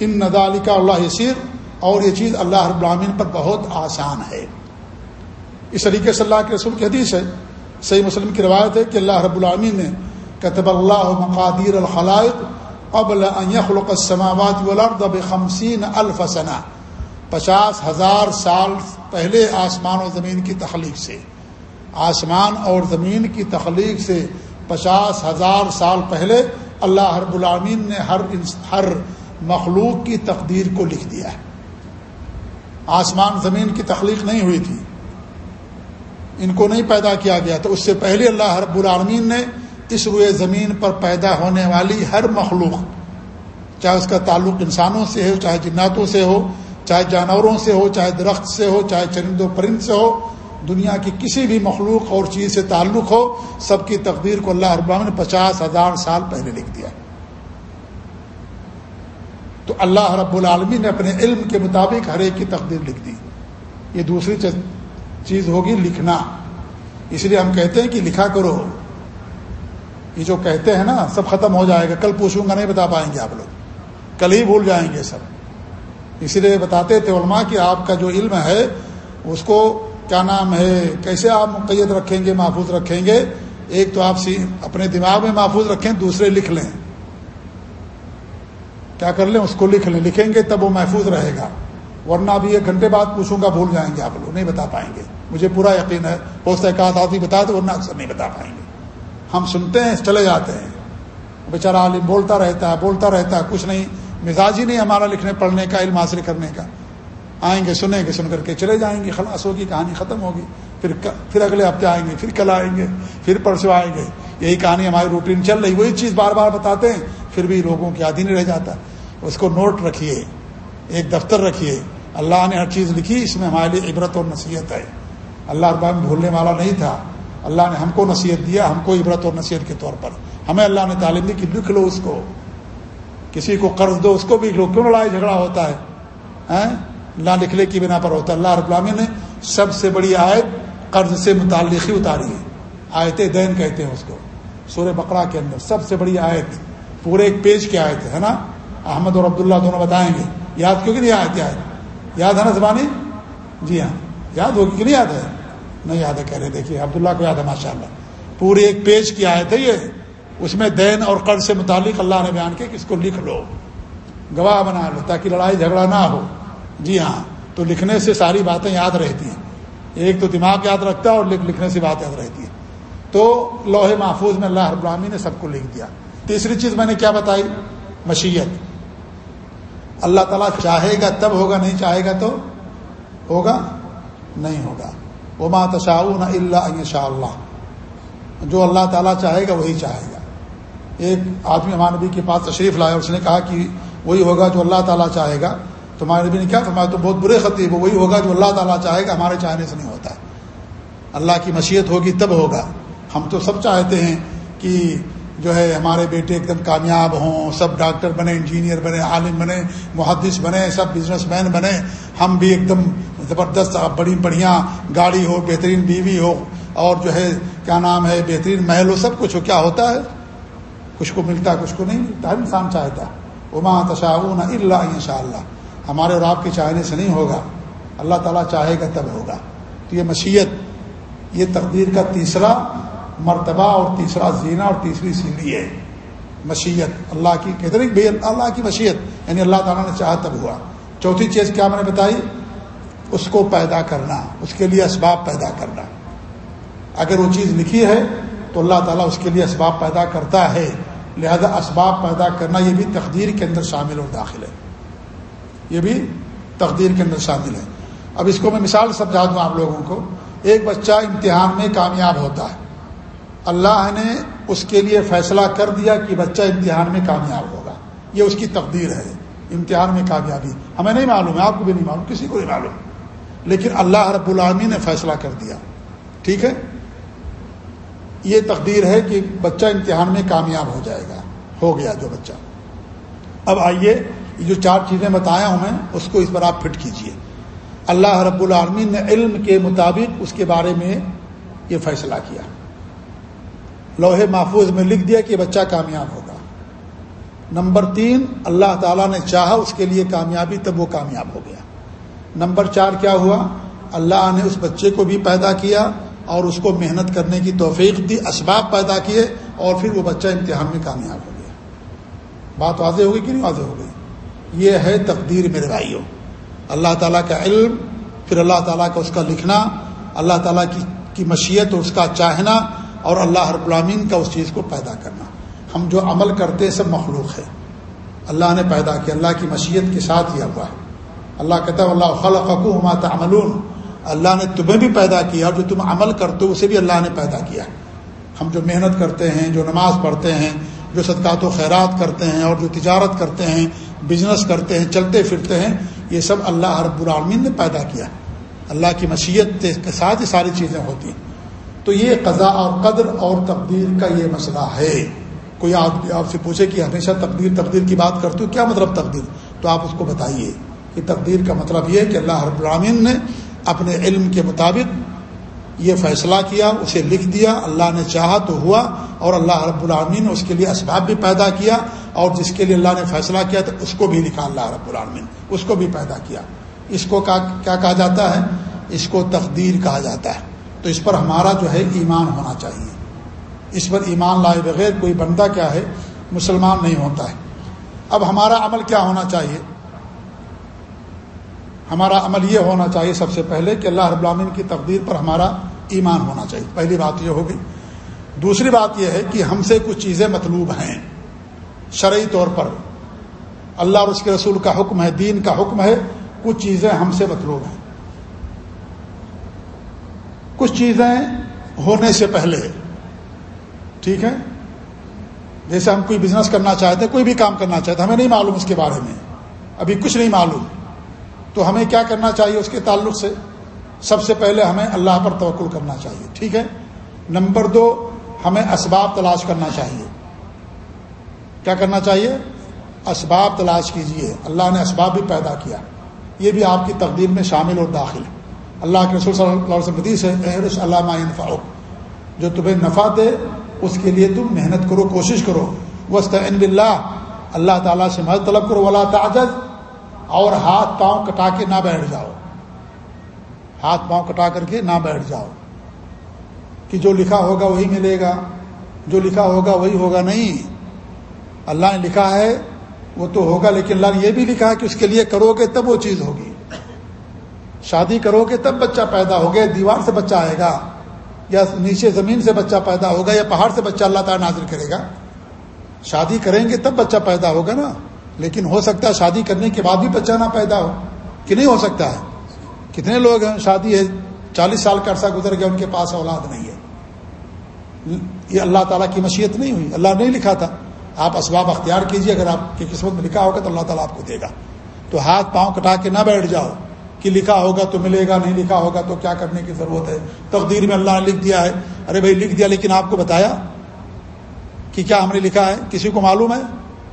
ان ندال اللہ یسیر اور یہ چیز اللہ رب پر بہت آسان ہے۔ اس طریقے سے اللہ کے رسول کی حدیث ہے۔ صحیح مسلم کی روایت ہے کہ اللہ رب العامین نے کتب اللہ مقادیر الخلائق قبل ان يخلق السماوات والارض بخمسین الف سنہ پچاس ہزار سال پہلے آسمان و زمین کی تخلیق سے. آسمان اور زمین کی تخلیق سے پچاس ہزار سال پہلے اللہ رب العامین نے ہر ہر مخلوق کی تقدیر کو لکھ دیا ہے. آسمان زمین کی تخلیق نہیں ہوئی تھی. ان کو نہیں پیدا کیا گیا تو اس سے پہلے اللہ رب العالمین نے اس روئے زمین پر پیدا ہونے والی ہر مخلوق، چاہے اس کا تعلق انسانوں سے ہو، چاہے جناتوں سے ہو، چاہے جانوروں سے ہو، چاہے درخت سے ہو، چاہے چرند و پرند سے ہو، دنیا کی کسی بھی مخلوق اور چیز سے تعلق ہو، سب کی تقدیر کو اللہ رب نے پچاس ہزار سال پہلے لکھ دیا تو اللہ رب العالمین نے اپنے علم کے مطابق ہر ایک کی تقدیر لکھ دی۔ یہ دوسری چیز ہوگی لکھنا۔ اس لیے ہم کہتے ہیں کہ لکھا کرو۔ یہ جو کہتے ہیں نا، سب ختم ہو جائے گا۔ کل پوچھوں گا، نہیں بتا پائیں گے آپ لوگ۔ کل ہی بھول جائیں گے سب۔ اسی لیے بتاتے تھے علماء کہ آپ کا جو علم ہے، اس کو کیا نام ہے، کیسے آپ مقید رکھیں گے، محفوظ رکھیں گے؟ ایک تو آپ اپنے دماغ میں محفوظ رکھیں، دوسرے لکھ لیں۔ کیا کر لیں؟ اس کو لکھ لیں۔ لکھیں گے تب وہ محفوظ رہے گا۔ ورنہ ابھی ایک گھنٹے بعد پوچھوں گا، بھول جائیں گے آپ لوگ۔ نہیں بتا پائیں گے۔ مجھے پورا یقین ہے۔ ہو سکتا ہے آدمی بتا دو، ورنہ اکثر نہیں بتا پائیں گے۔ ہم سنتے ہیں، چلے جاتے ہیں۔ بیچارہ عالم بولتا رہتا ہے، بولتا رہتا ہے، کچھ نہیں۔ مزاج ہی نہیں ہمارا لکھنے، پڑھنے کا، علم حاصل کرنے کا۔ آئیں گے، سنیں گے، سن کر کے چلے جائیں گے۔ خلاص ہوگی، کہانی ختم ہوگی۔ پھر پھر اگلے ہفتے آئیں گے، پھر کل آئیں گے، پھر پرسوں آئیں گے۔ یہی کہانی ہماری روٹین چل رہی وہی چیز بار بار بتاتے ہیں، پھر بھی لوگوں کی یاد ہی نہیں رہ جاتا۔ اس کو نوٹ رکھیے، ایک دفتر رکھیے۔ اللہ نے ہر چیز لکھی، اس میں ہمارے لیے عبرت اور نصیحت ہے اللہ ابام بھولنے والا نہیں تھا۔ اللہ نے ہم کو نصیحت دیا، ہم کو عبرت اور نصیحت کے طور پر۔ ہمیں اللہ نے تعلیم دی کہ لکھ لو اس کو۔ کسی کو قرض دو، اس کو بھی لو کیوں لڑائی جھگڑا ہوتا ہے؟ ہاں؟ نہ لکھنے کی بنا پر ہوتا۔ ہے اللہ رب العالمین نے سب سے بڑی آیت قرض سے متعلق ہی اتاری ہے۔ آیت دین کہتے ہیں اس کو۔ سورہ بقرہ کے اندر سب سے بڑی آیت، پورے ایک پیج کی آیت ہے نا؟ احمد اور عبداللہ دونوں بتائیں گے۔ یاد کیوں کہ نہیں آیت یاد یاد ہے نا زبانی؟ جی ہاں۔ یاد ہوگی کہ نہیں یاد ہے؟ نہیں یاد ہے کہہ رہے، دیکھیے، عبداللہ کو یاد ہے ماشاء اللہ پورے ایک پیج کی آیت ہے یہ۔ اس میں دین اور قرض سے متعلق اللہ نے بیان کیا کہ اس کو لکھ لو۔ گواہ بنا لو تاکہ لڑائی جھگڑا نہ ہو۔ جی ہاں تو لکھنے سے ساری باتیں یاد رہتی ہیں۔ ایک تو دماغ یاد رکھتا ہے اور لکھنے سے بات یاد رہتی ہے۔ تو لوہے محفوظ میں اللہ ابراہمی نے سب کو لکھ دیا۔ تیسری چیز میں نے کیا بتائی؟ مشیت۔ اللہ تعالیٰ چاہے گا تب ہوگا، نہیں چاہے گا تو ہوگا؟ نہیں ہوگا۔ وہ ماں تشاؤ نہ اللہ شاء اللہ جو اللہ تعالیٰ چاہے گا وہی چاہے گا۔ ایک آدمی ہمارے نبی کے پاس تشریف لایا اس نے کہا کہ وہی ہوگا جو اللہ تعالیٰ چاہے گا۔ تمہارے نبی نے کیا؟ فرمایا تو بہت برے خطیب وہی ہوگا جو اللہ تعالیٰ چاہے گا، ہمارے چاہنے سے نہیں ہوتا۔ اللہ کی مشیت ہوگی تب ہوگا۔ ہم تو سب چاہتے ہیں کہ جو ہے ہمارے بیٹے ایک دم کامیاب ہوں، سب ڈاکٹر بنے انجینئر بنے عالم بنے محدث بنے سب بزنس مین بنے ہم بھی ایک دم زبردست بڑی بڑھیا گاڑی ہو، بہترین بیوی ہو اور جو ہے، کیا نام ہے، بہترین محل ہو، سب کچھ ہو، کیا ہوتا ہے؟ کچھ کو ملتا ہے کچھ کو نہیں ملتا ہر انسان چاہتا ہے۔ عما تشاون اللہ ان شاء اللہ۔ ہمارے اور آپ کے چاہنے سے نہیں ہوگا۔ اللہ تعالیٰ چاہے گا تب ہوگا۔ تو یہ مشیت، یہ تقدیر کا تیسرا مرتبہ اور تیسرا زینہ اور تیسری سیڑھی ہے۔ مشیت، اللہ کی کہتے ہیں بھائی اللہ کی مشیت یعنی اللہ تعالیٰ نے چاہا تب ہوا۔ چوتھی چیز کیا میں نے بتائی؟ اس کو پیدا کرنا، اس کے لیے اسباب پیدا کرنا۔ اگر وہ چیز لکھی ہے تو اللہ تعالیٰ اس کے لیے اسباب پیدا کرتا ہے۔ لہذا اسباب پیدا کرنا یہ بھی تقدیر کے اندر شامل اور داخل ہے۔ یہ بھی تقدیر کے اندر شامل ہے۔ اب اس کو میں مثال سمجھا دوں آپ لوگوں کو۔ ایک بچہ امتحان میں کامیاب ہوتا ہے۔ اللہ نے اس کے لیے فیصلہ کر دیا کہ بچہ امتحان میں کامیاب ہوگا۔ یہ اس کی تقدیر ہے۔ امتحان میں کامیابی۔ ہمیں نہیں معلوم ہے، آپ کو بھی نہیں معلوم، کسی کو نہیں معلوم۔ لیکن اللہ رب العالمین نے فیصلہ کر دیا۔ ٹھیک ہے؟ یہ تقدیر ہے کہ بچہ امتحان میں کامیاب ہو جائے گا۔ ہو گیا جو بچہ۔ اب آئیے جو چار چیزیں بتایا ہوں میں، اس کو اس پر آپ فٹ کیجیے۔ اللہ رب العالمین نے علم کے مطابق اس کے بارے میں یہ فیصلہ کیا۔ لوہے محفوظ میں لکھ دیا کہ بچہ کامیاب ہوگا۔ نمبر تین، اللہ تعالیٰ نے چاہا اس کے لیے کامیابی، تب وہ کامیاب ہو گیا۔ نمبر چار کیا ہوا؟ اللہ نے اس بچے کو بھی پیدا کیا اور اس کو محنت کرنے کی توفیق دی، اسباب پیدا کیے اور پھر وہ بچہ امتحان میں کامیاب ہو گیا۔ بات واضح ہوگی کہ نہیں واضح ہو گئی یہ ہے تقدیر میرے بھائیوں۔ اللہ تعالیٰ کا علم، پھر اللہ تعالیٰ کا اس کا لکھنا، اللہ تعالیٰ کی کی مشیت اور اس کا چاہنا اور اللہ رب العامین کا اس چیز کو پیدا کرنا۔ ہم جو عمل کرتے سب مخلوق ہے اللہ نے پیدا کیا، اللہ کی مشیت کے ساتھ ہی ہوا۔ ہے اللہ کہتا ہے، اللہ خلقکو ہما تعملون. اللہ نے تمہیں بھی پیدا کیا اور جو تم عمل کرتے ہو اسے بھی اللہ نے پیدا کیا۔ ہم جو محنت کرتے ہیں، جو نماز پڑھتے ہیں، جو صدقات و خیرات کرتے ہیں اور جو تجارت کرتے ہیں بزنس کرتے ہیں، چلتے پھرتے ہیں، یہ سب اللہ رب العالمین نے پیدا کیا۔ اللہ کی مشیت کے ساتھ ہی ساری چیزیں ہوتی ہیں۔ تو یہ قضاء اور قدر اور تقدیر کا یہ مسئلہ ہے۔ کوئی آپ آپ سے پوچھے کہ ہمیشہ تقدیر تقدیر کی بات کرتے ہو، کیا مطلب تقدیر؟ تو آپ اس کو بتائیے۔ کہ تقدیر کا مطلب یہ ہے کہ اللہ رب العالمین نے اپنے علم کے مطابق یہ فیصلہ کیا، اسے لکھ دیا، اللہ نے چاہا تو ہوا اور اللہ رب العالمین نے اس کے لیے اسباب بھی پیدا کیا اور جس کے لیے اللہ نے فیصلہ کیا تو اس کو بھی لکھا اللہ رب العالمین، اس کو بھی پیدا کیا۔ اس کو کیا کہا جاتا ہے؟ اس کو تقدیر کہا جاتا ہے۔ تو اس پر ہمارا جو ہے ایمان ہونا چاہیے۔ اس پر ایمان لائے بغیر کوئی بندہ کیا ہے؟ مسلمان نہیں ہوتا ہے۔ اب ہمارا عمل کیا ہونا چاہیے؟ ہمارا عمل یہ ہونا چاہیے سب سے پہلے کہ اللہ رب العالمین کی تقدیر پر ہمارا ایمان ہونا چاہیے۔ پہلی بات یہ ہوگی۔ دوسری بات یہ ہے کہ ہم سے کچھ چیزیں مطلوب ہیں شرعی طور پر۔ اللہ اور اس کے رسول کا حکم ہے، دین کا حکم ہے، کچھ چیزیں ہم سے مطلوب ہیں۔ کچھ چیزیں ہونے سے پہلے، ٹھیک ہے؟ جیسے ہم کوئی بزنس کرنا چاہتے ہیں، کوئی بھی کام کرنا چاہتے ہیں، ہمیں نہیں معلوم اس کے بارے میں۔ ابھی کچھ نہیں معلوم۔ تو ہمیں کیا کرنا چاہیے اس کے تعلق سے؟ سب سے پہلے ہمیں اللہ پر توقل کرنا چاہیے، ٹھیک ہے؟ نمبر دو، ہمیں اسباب تلاش کرنا چاہیے۔ کیا کرنا چاہیے؟ اسباب تلاش کیجیے۔ اللہ نے اسباب بھی پیدا کیا۔ یہ بھی آپ کی تقدیر میں شامل اور داخل ہے۔ اللہ کے رسول صلی اللہ علیہ وسلم حدیث ہے احرس علامہ فاروق جو تمہیں نفع دے، اس کے لیے تم محنت کرو، کوشش کرو۔ وسط بلّہ اللہ تعالیٰ سے مدد طلب کرو۔ ولا تعجز۔ اور ہاتھ پاؤں کٹا کے نہ بیٹھ جاؤ۔ ہاتھ پاؤں کٹا کر کے نہ بیٹھ جاؤ۔ کہ جو لکھا ہوگا وہی ملے گا، جو لکھا ہوگا وہی ہوگا نہیں۔ اللہ نے لکھا ہے، وہ تو ہوگا، لیکن اللہ نے یہ بھی لکھا ہے کہ اس کے لیے کرو گے تب وہ چیز ہوگی۔ شادی کرو گے تب بچہ پیدا ہوگا دیوار سے بچہ آئے گا، یا نیچے زمین سے بچہ پیدا ہوگا، یا پہاڑ سے بچہ اللہ تعالیٰ نازل کرے گا۔ شادی کریں گے تب بچہ پیدا ہوگا نا۔ لیکن ہو سکتا ہے شادی کرنے کے بعد بھی بچہ نہ پیدا ہو کہ نہیں ہو سکتا ہے؟ کتنے لوگ ہیں شادی ہے، چالیس سال کا عرصہ گزر گیا، ان کے پاس اولاد نہیں ہے۔ یہ اللہ تعالیٰ کی مشیت نہیں ہوئی۔ اللہ نہیں لکھا تھا۔ آپ اسباب اختیار کیجیے اگر آپ کی قسمت میں لکھا ہوگا تو اللہ تعالیٰ آپ کو دے گا۔ تو ہاتھ پاؤں کٹا کے نہ بیٹھ جاؤ کہ لکھا ہوگا تو ملے گا، نہیں لکھا ہوگا تو کیا کرنے کی ضرورت ہے؟ تقدیر میں اللہ نے لکھ دیا ہے۔ ارے بھائی، لکھ دیا لیکن آپ کو بتایا کہ کیا ہم نے لکھا ہے؟ کسی کو معلوم ہے؟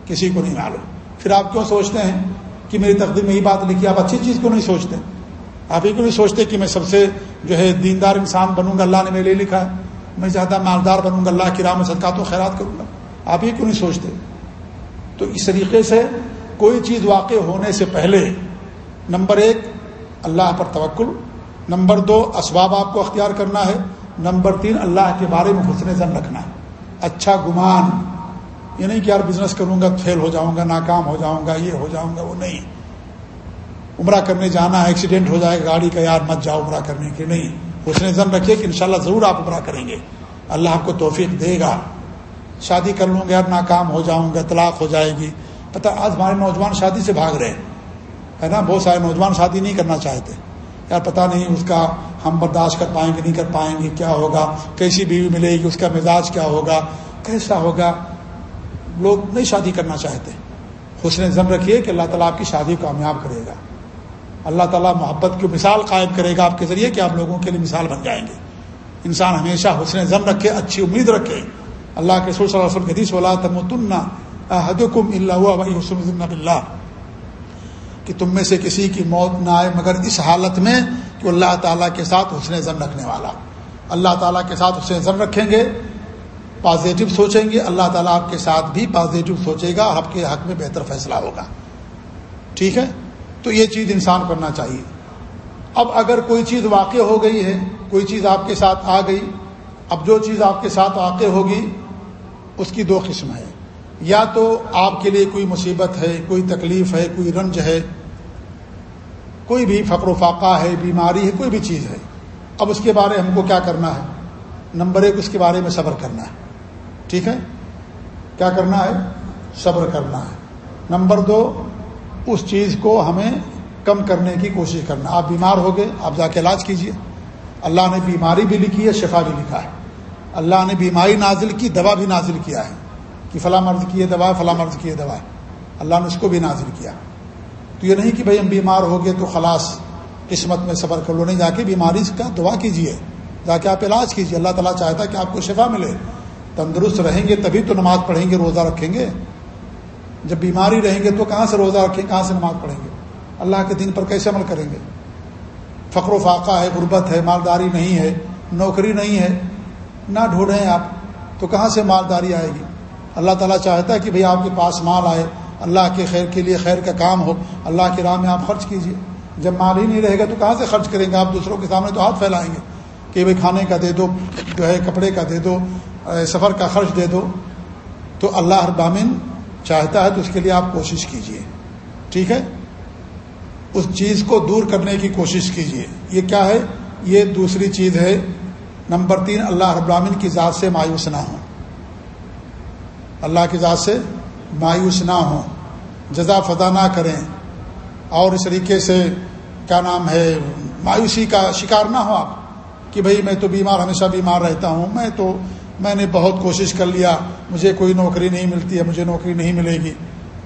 کسی کو نہیں معلوم۔ پھر آپ کیوں سوچتے ہیں کہ میری تقدیر میں یہ بات لکھی آپ اچھی چیز کو نہیں سوچتے؟ آپ یہ کیوں نہیں سوچتے کہ میں سب سے جو ہے دیندار انسان بنوں گا؟ اللہ نے میرے لیے لکھا ہے۔ میں زیادہ مالدار بنوں گا۔ اللہ کی رام صدقات و خیرات کروں گا۔ آپ یہ کیوں نہیں سوچتے؟ تو اس طریقے سے کوئی چیز واقع ہونے سے پہلے نمبر ایک، اللہ پر توکل۔ نمبر دو، اسباب آپ کو اختیار کرنا ہے۔ نمبر تین، اللہ کے بارے میں حسن زن رکھنا ہے۔ اچھا گمان۔ یہ نہیں کہ یار بزنس کروں گا فیل ہو جاؤں گا، ناکام ہو جاؤں گا، یہ ہو جاؤں گا، وہ نہیں۔ عمرہ کرنے جانا ہے ایکسیڈنٹ ہو جائے گا گاڑی کا یار مت جاؤ عمرہ کرنے کے نہیں۔ حسن زن رکھیے کہ انشاءاللہ ضرور آپ عمرہ کریں گے۔ اللہ آپ کو توفیق دے گا۔ شادی کر لوں گا یار ناکام ہو جاؤں گا، طلاق ہو جائے گی۔ پتہ آج ہمارے نوجوان شادی سے بھاگ رہے ہیں، ہے نا؟ بہت سارے نوجوان شادی نہیں کرنا چاہتے۔ یار پتہ نہیں اس کا ہم برداشت کر پائیں گے، نہیں کر پائیں گے، کیا ہوگا؟ کیسی بیوی ملے گی، اس کا مزاج کیا ہوگا؟ کیسا ہوگا؟ لوگ نہیں شادی کرنا چاہتے۔ حسن ضم رکھیے کہ اللہ تعالیٰ آپ کی شادی کامیاب کرے گا۔ اللہ تعالیٰ محبت کی مثال قائم کرے گا آپ کے ذریعے کہ آپ لوگوں کے لیے مثال بن جائیں گے۔ انسان ہمیشہ حسن ضم رکھے، اچھی امید رکھے۔ اللہ کے سور صلی اللہ علیہ وسلم تمتن حدکم اللہ حسن اللہ کہ تم میں سے کسی کی موت نہ آئے مگر اس حالت میں کہ اللہ تعالیٰ کے ساتھ حسن زن رکھنے والا۔ اللہ تعالیٰ کے ساتھ حسن زن رکھیں گے۔ پازیٹو سوچیں گے، اللہ تعالیٰ آپ کے ساتھ بھی پازیٹو سوچے گا، آپ کے حق میں بہتر فیصلہ ہوگا۔ ٹھیک ہے؟ تو یہ چیز انسان کرنا چاہیے۔ اب اگر کوئی چیز واقع ہو گئی ہے، کوئی چیز آپ کے ساتھ آ گئی، اب جو چیز آپ کے ساتھ واقع ہوگی، اس کی دو قسم ہے یا تو آپ کے لیے کوئی مصیبت ہے، کوئی تکلیف ہے، کوئی رنج ہے، کوئی بھی فقر و فاقہ ہے، بیماری ہے، کوئی بھی چیز ہے۔ اب اس کے بارے ہم کو کیا کرنا ہے؟ نمبر ایک، اس کے بارے میں صبر کرنا ہے۔ ٹھیک ہے؟ کیا کرنا ہے؟ صبر کرنا ہے۔ نمبر دو، اس چیز کو ہمیں کم کرنے کی کوشش کرنا۔ آپ بیمار ہو گئے، آپ جا کے علاج کیجیے۔ اللہ نے بیماری بھی لکھی ہے، شفا بھی لکھا ہے۔ اللہ نے بیماری نازل کی، دوا بھی نازل کیا ہے۔ کہ فلاں مرض کی یہ دوا ہے فلاں مرض کی یہ دوا ہے۔ اللہ نے اس کو بھی نازل کیا۔ تو یہ نہیں کہ بھائی ہم بیمار ہو گئے تو خلاص قسمت میں صبر کر لو، نہیں، جا کے بیماری کا دعا کیجیے جا کے آپ علاج کیجیے اللہ تعالیٰ چاہتا ہے کہ آپ کو شفا ملے۔ تندرست رہیں گے تبھی تو نماز پڑھیں گے، روزہ رکھیں گے۔ جب بیماری رہیں گے تو کہاں سے روزہ رکھیں، کہاں سے نماز پڑھیں گے؟ اللہ کے دن پر کیسے عمل کریں گے؟ فقر و فاقہ ہے، غربت ہے، مالداری نہیں ہے، نوکری نہیں ہے، نہ ڈھونڈیں آپ، تو کہاں سے مالداری آئے گی؟ اللہ تعالیٰ چاہتا ہے کہ بھئی آپ کے پاس مال آئے، اللہ کے خیر کے لیے خیر کا کام ہو، اللہ کی راہ میں آپ خرچ کیجیے جب مال ہی نہیں رہے گا تو کہاں سے خرچ کریں گے؟ آپ دوسروں کے سامنے تو ہاتھ پھیلائیں گے کہ بھائی کھانے کا دے دو، جو ہے کپڑے کا دے دو سفر کا خرچ دے دو، تو اللہ ابامن چاہتا ہے تو اس کے لیے آپ کوشش کیجیے ٹھیک ہے؟ اس چیز کو دور کرنے کی کوشش کیجیے یہ کیا ہے؟ یہ دوسری چیز ہے۔ نمبر تین، اللہ ابامن کی ذات سے مایوس نہ ہوں۔ اللہ کی ذات سے مایوس نہ ہوں۔ جزا فضا نہ کریں۔ اور اس طریقے سے کیا نام ہے؟ مایوسی کا شکار نہ ہو آپ کہ بھئی میں تو بیمار، ہمیشہ بیمار رہتا ہوں، میں تو میں نے بہت کوشش کر لیا، مجھے کوئی نوکری نہیں ملتی ہے، مجھے نوکری نہیں ملے گی۔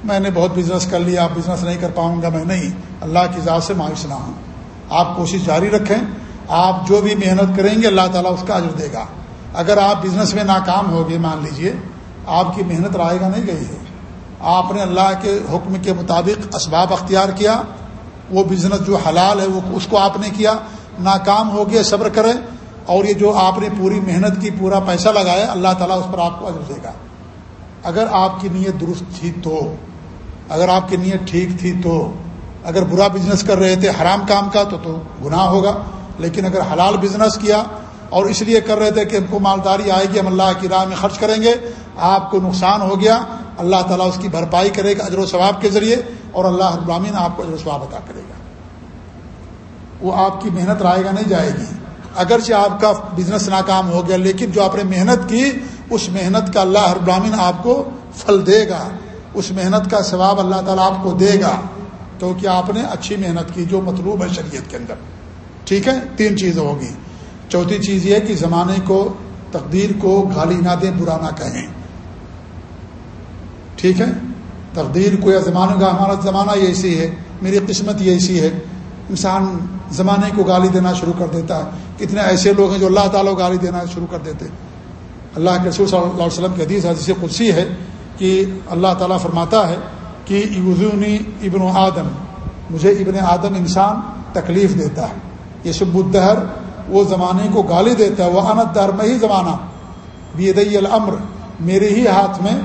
میں نے بہت بزنس کر لیا بزنس نہیں کر پاؤں گا میں، نہیں۔ اللہ کی ذات سے مایوس نہ ہوں۔ آپ کوشش جاری رکھیں۔ آپ جو بھی محنت کریں گے، اللہ تعالیٰ اس کا عجر دے گا۔ اگر آپ بزنس میں ناکام ہوگے، مان لیجیے، آپ کی محنت رائے گا نہیں گئی ہے۔ آپ نے اللہ کے حکم کے مطابق اسباب اختیار کیا۔ وہ بزنس جو حلال ہے، وہ اس کو آپ نے کیا۔ ناکام ہو گیا صبر کریں۔ اور یہ جو آپ نے پوری محنت کی، پورا پیسہ لگایا، اللہ تعالیٰ اس پر آپ کو عزر دے گا۔ اگر آپ کی نیت درست تھی تو، اگر آپ کی نیت ٹھیک تھی تو، اگر برا بزنس کر رہے تھے، حرام کام کا، تو تو گناہ ہوگا۔ لیکن اگر حلال بزنس کیا اور اس لیے کر رہے تھے کہ ہم کو مالداری آئے گی، ہم اللہ کی راہ میں خرچ کریں گے، آپ کو نقصان ہو گیا۔ اللہ تعالیٰ اس کی بھرپائی کرے گا اجر و ثواب کے ذریعے اور اللہ ابراہین آپ کو اجر و ثواب عطا کرے گا۔ وہ آپ کی محنت رائے گا، نہیں جائے گی۔ اگرچہ آپ کا بزنس ناکام ہو گیا، لیکن جو آپ نے محنت کی، اس محنت کا اللہ ابراہین آپ کو پھل دے گا۔ اس محنت کا ثواب اللہ تعالیٰ آپ کو دے گا۔ کیونکہ آپ نے اچھی محنت کی جو مطلوب ہے شریعت کے اندر؟ ٹھیک ہے؟ تین چیزیں ہوگی۔ چوتھی چیز یہ کہ زمانے کو تقدیر کو گالی نہ دیں، برا نہ کہیں۔ ٹھیک ہے؟ تقدیر کو یا زمانے کا ہمارا زمانہ یہ ایسی ہے، میری قسمت یہ ایسی ہے۔ انسان زمانے کو گالی دینا شروع کر دیتا ہے۔ کتنے ایسے لوگ ہیں جو اللہ تعالیٰ کو گالی دینا شروع کر دیتے اللہ کے رسول صلی اللہ علیہ وسلم کے حدیث حدیث قدسی ہے کہ اللہ تعالیٰ فرماتا ہے کہ یوزونی ابن و آدم مجھے ابن آدم انسان تکلیف دیتا ہے۔ یہ سب الدہر، وہ زمانے کو گالی دیتا ہے۔ وہ انت در میں ہی زمانہ۔ بید الامر میرے ہی ہاتھ میں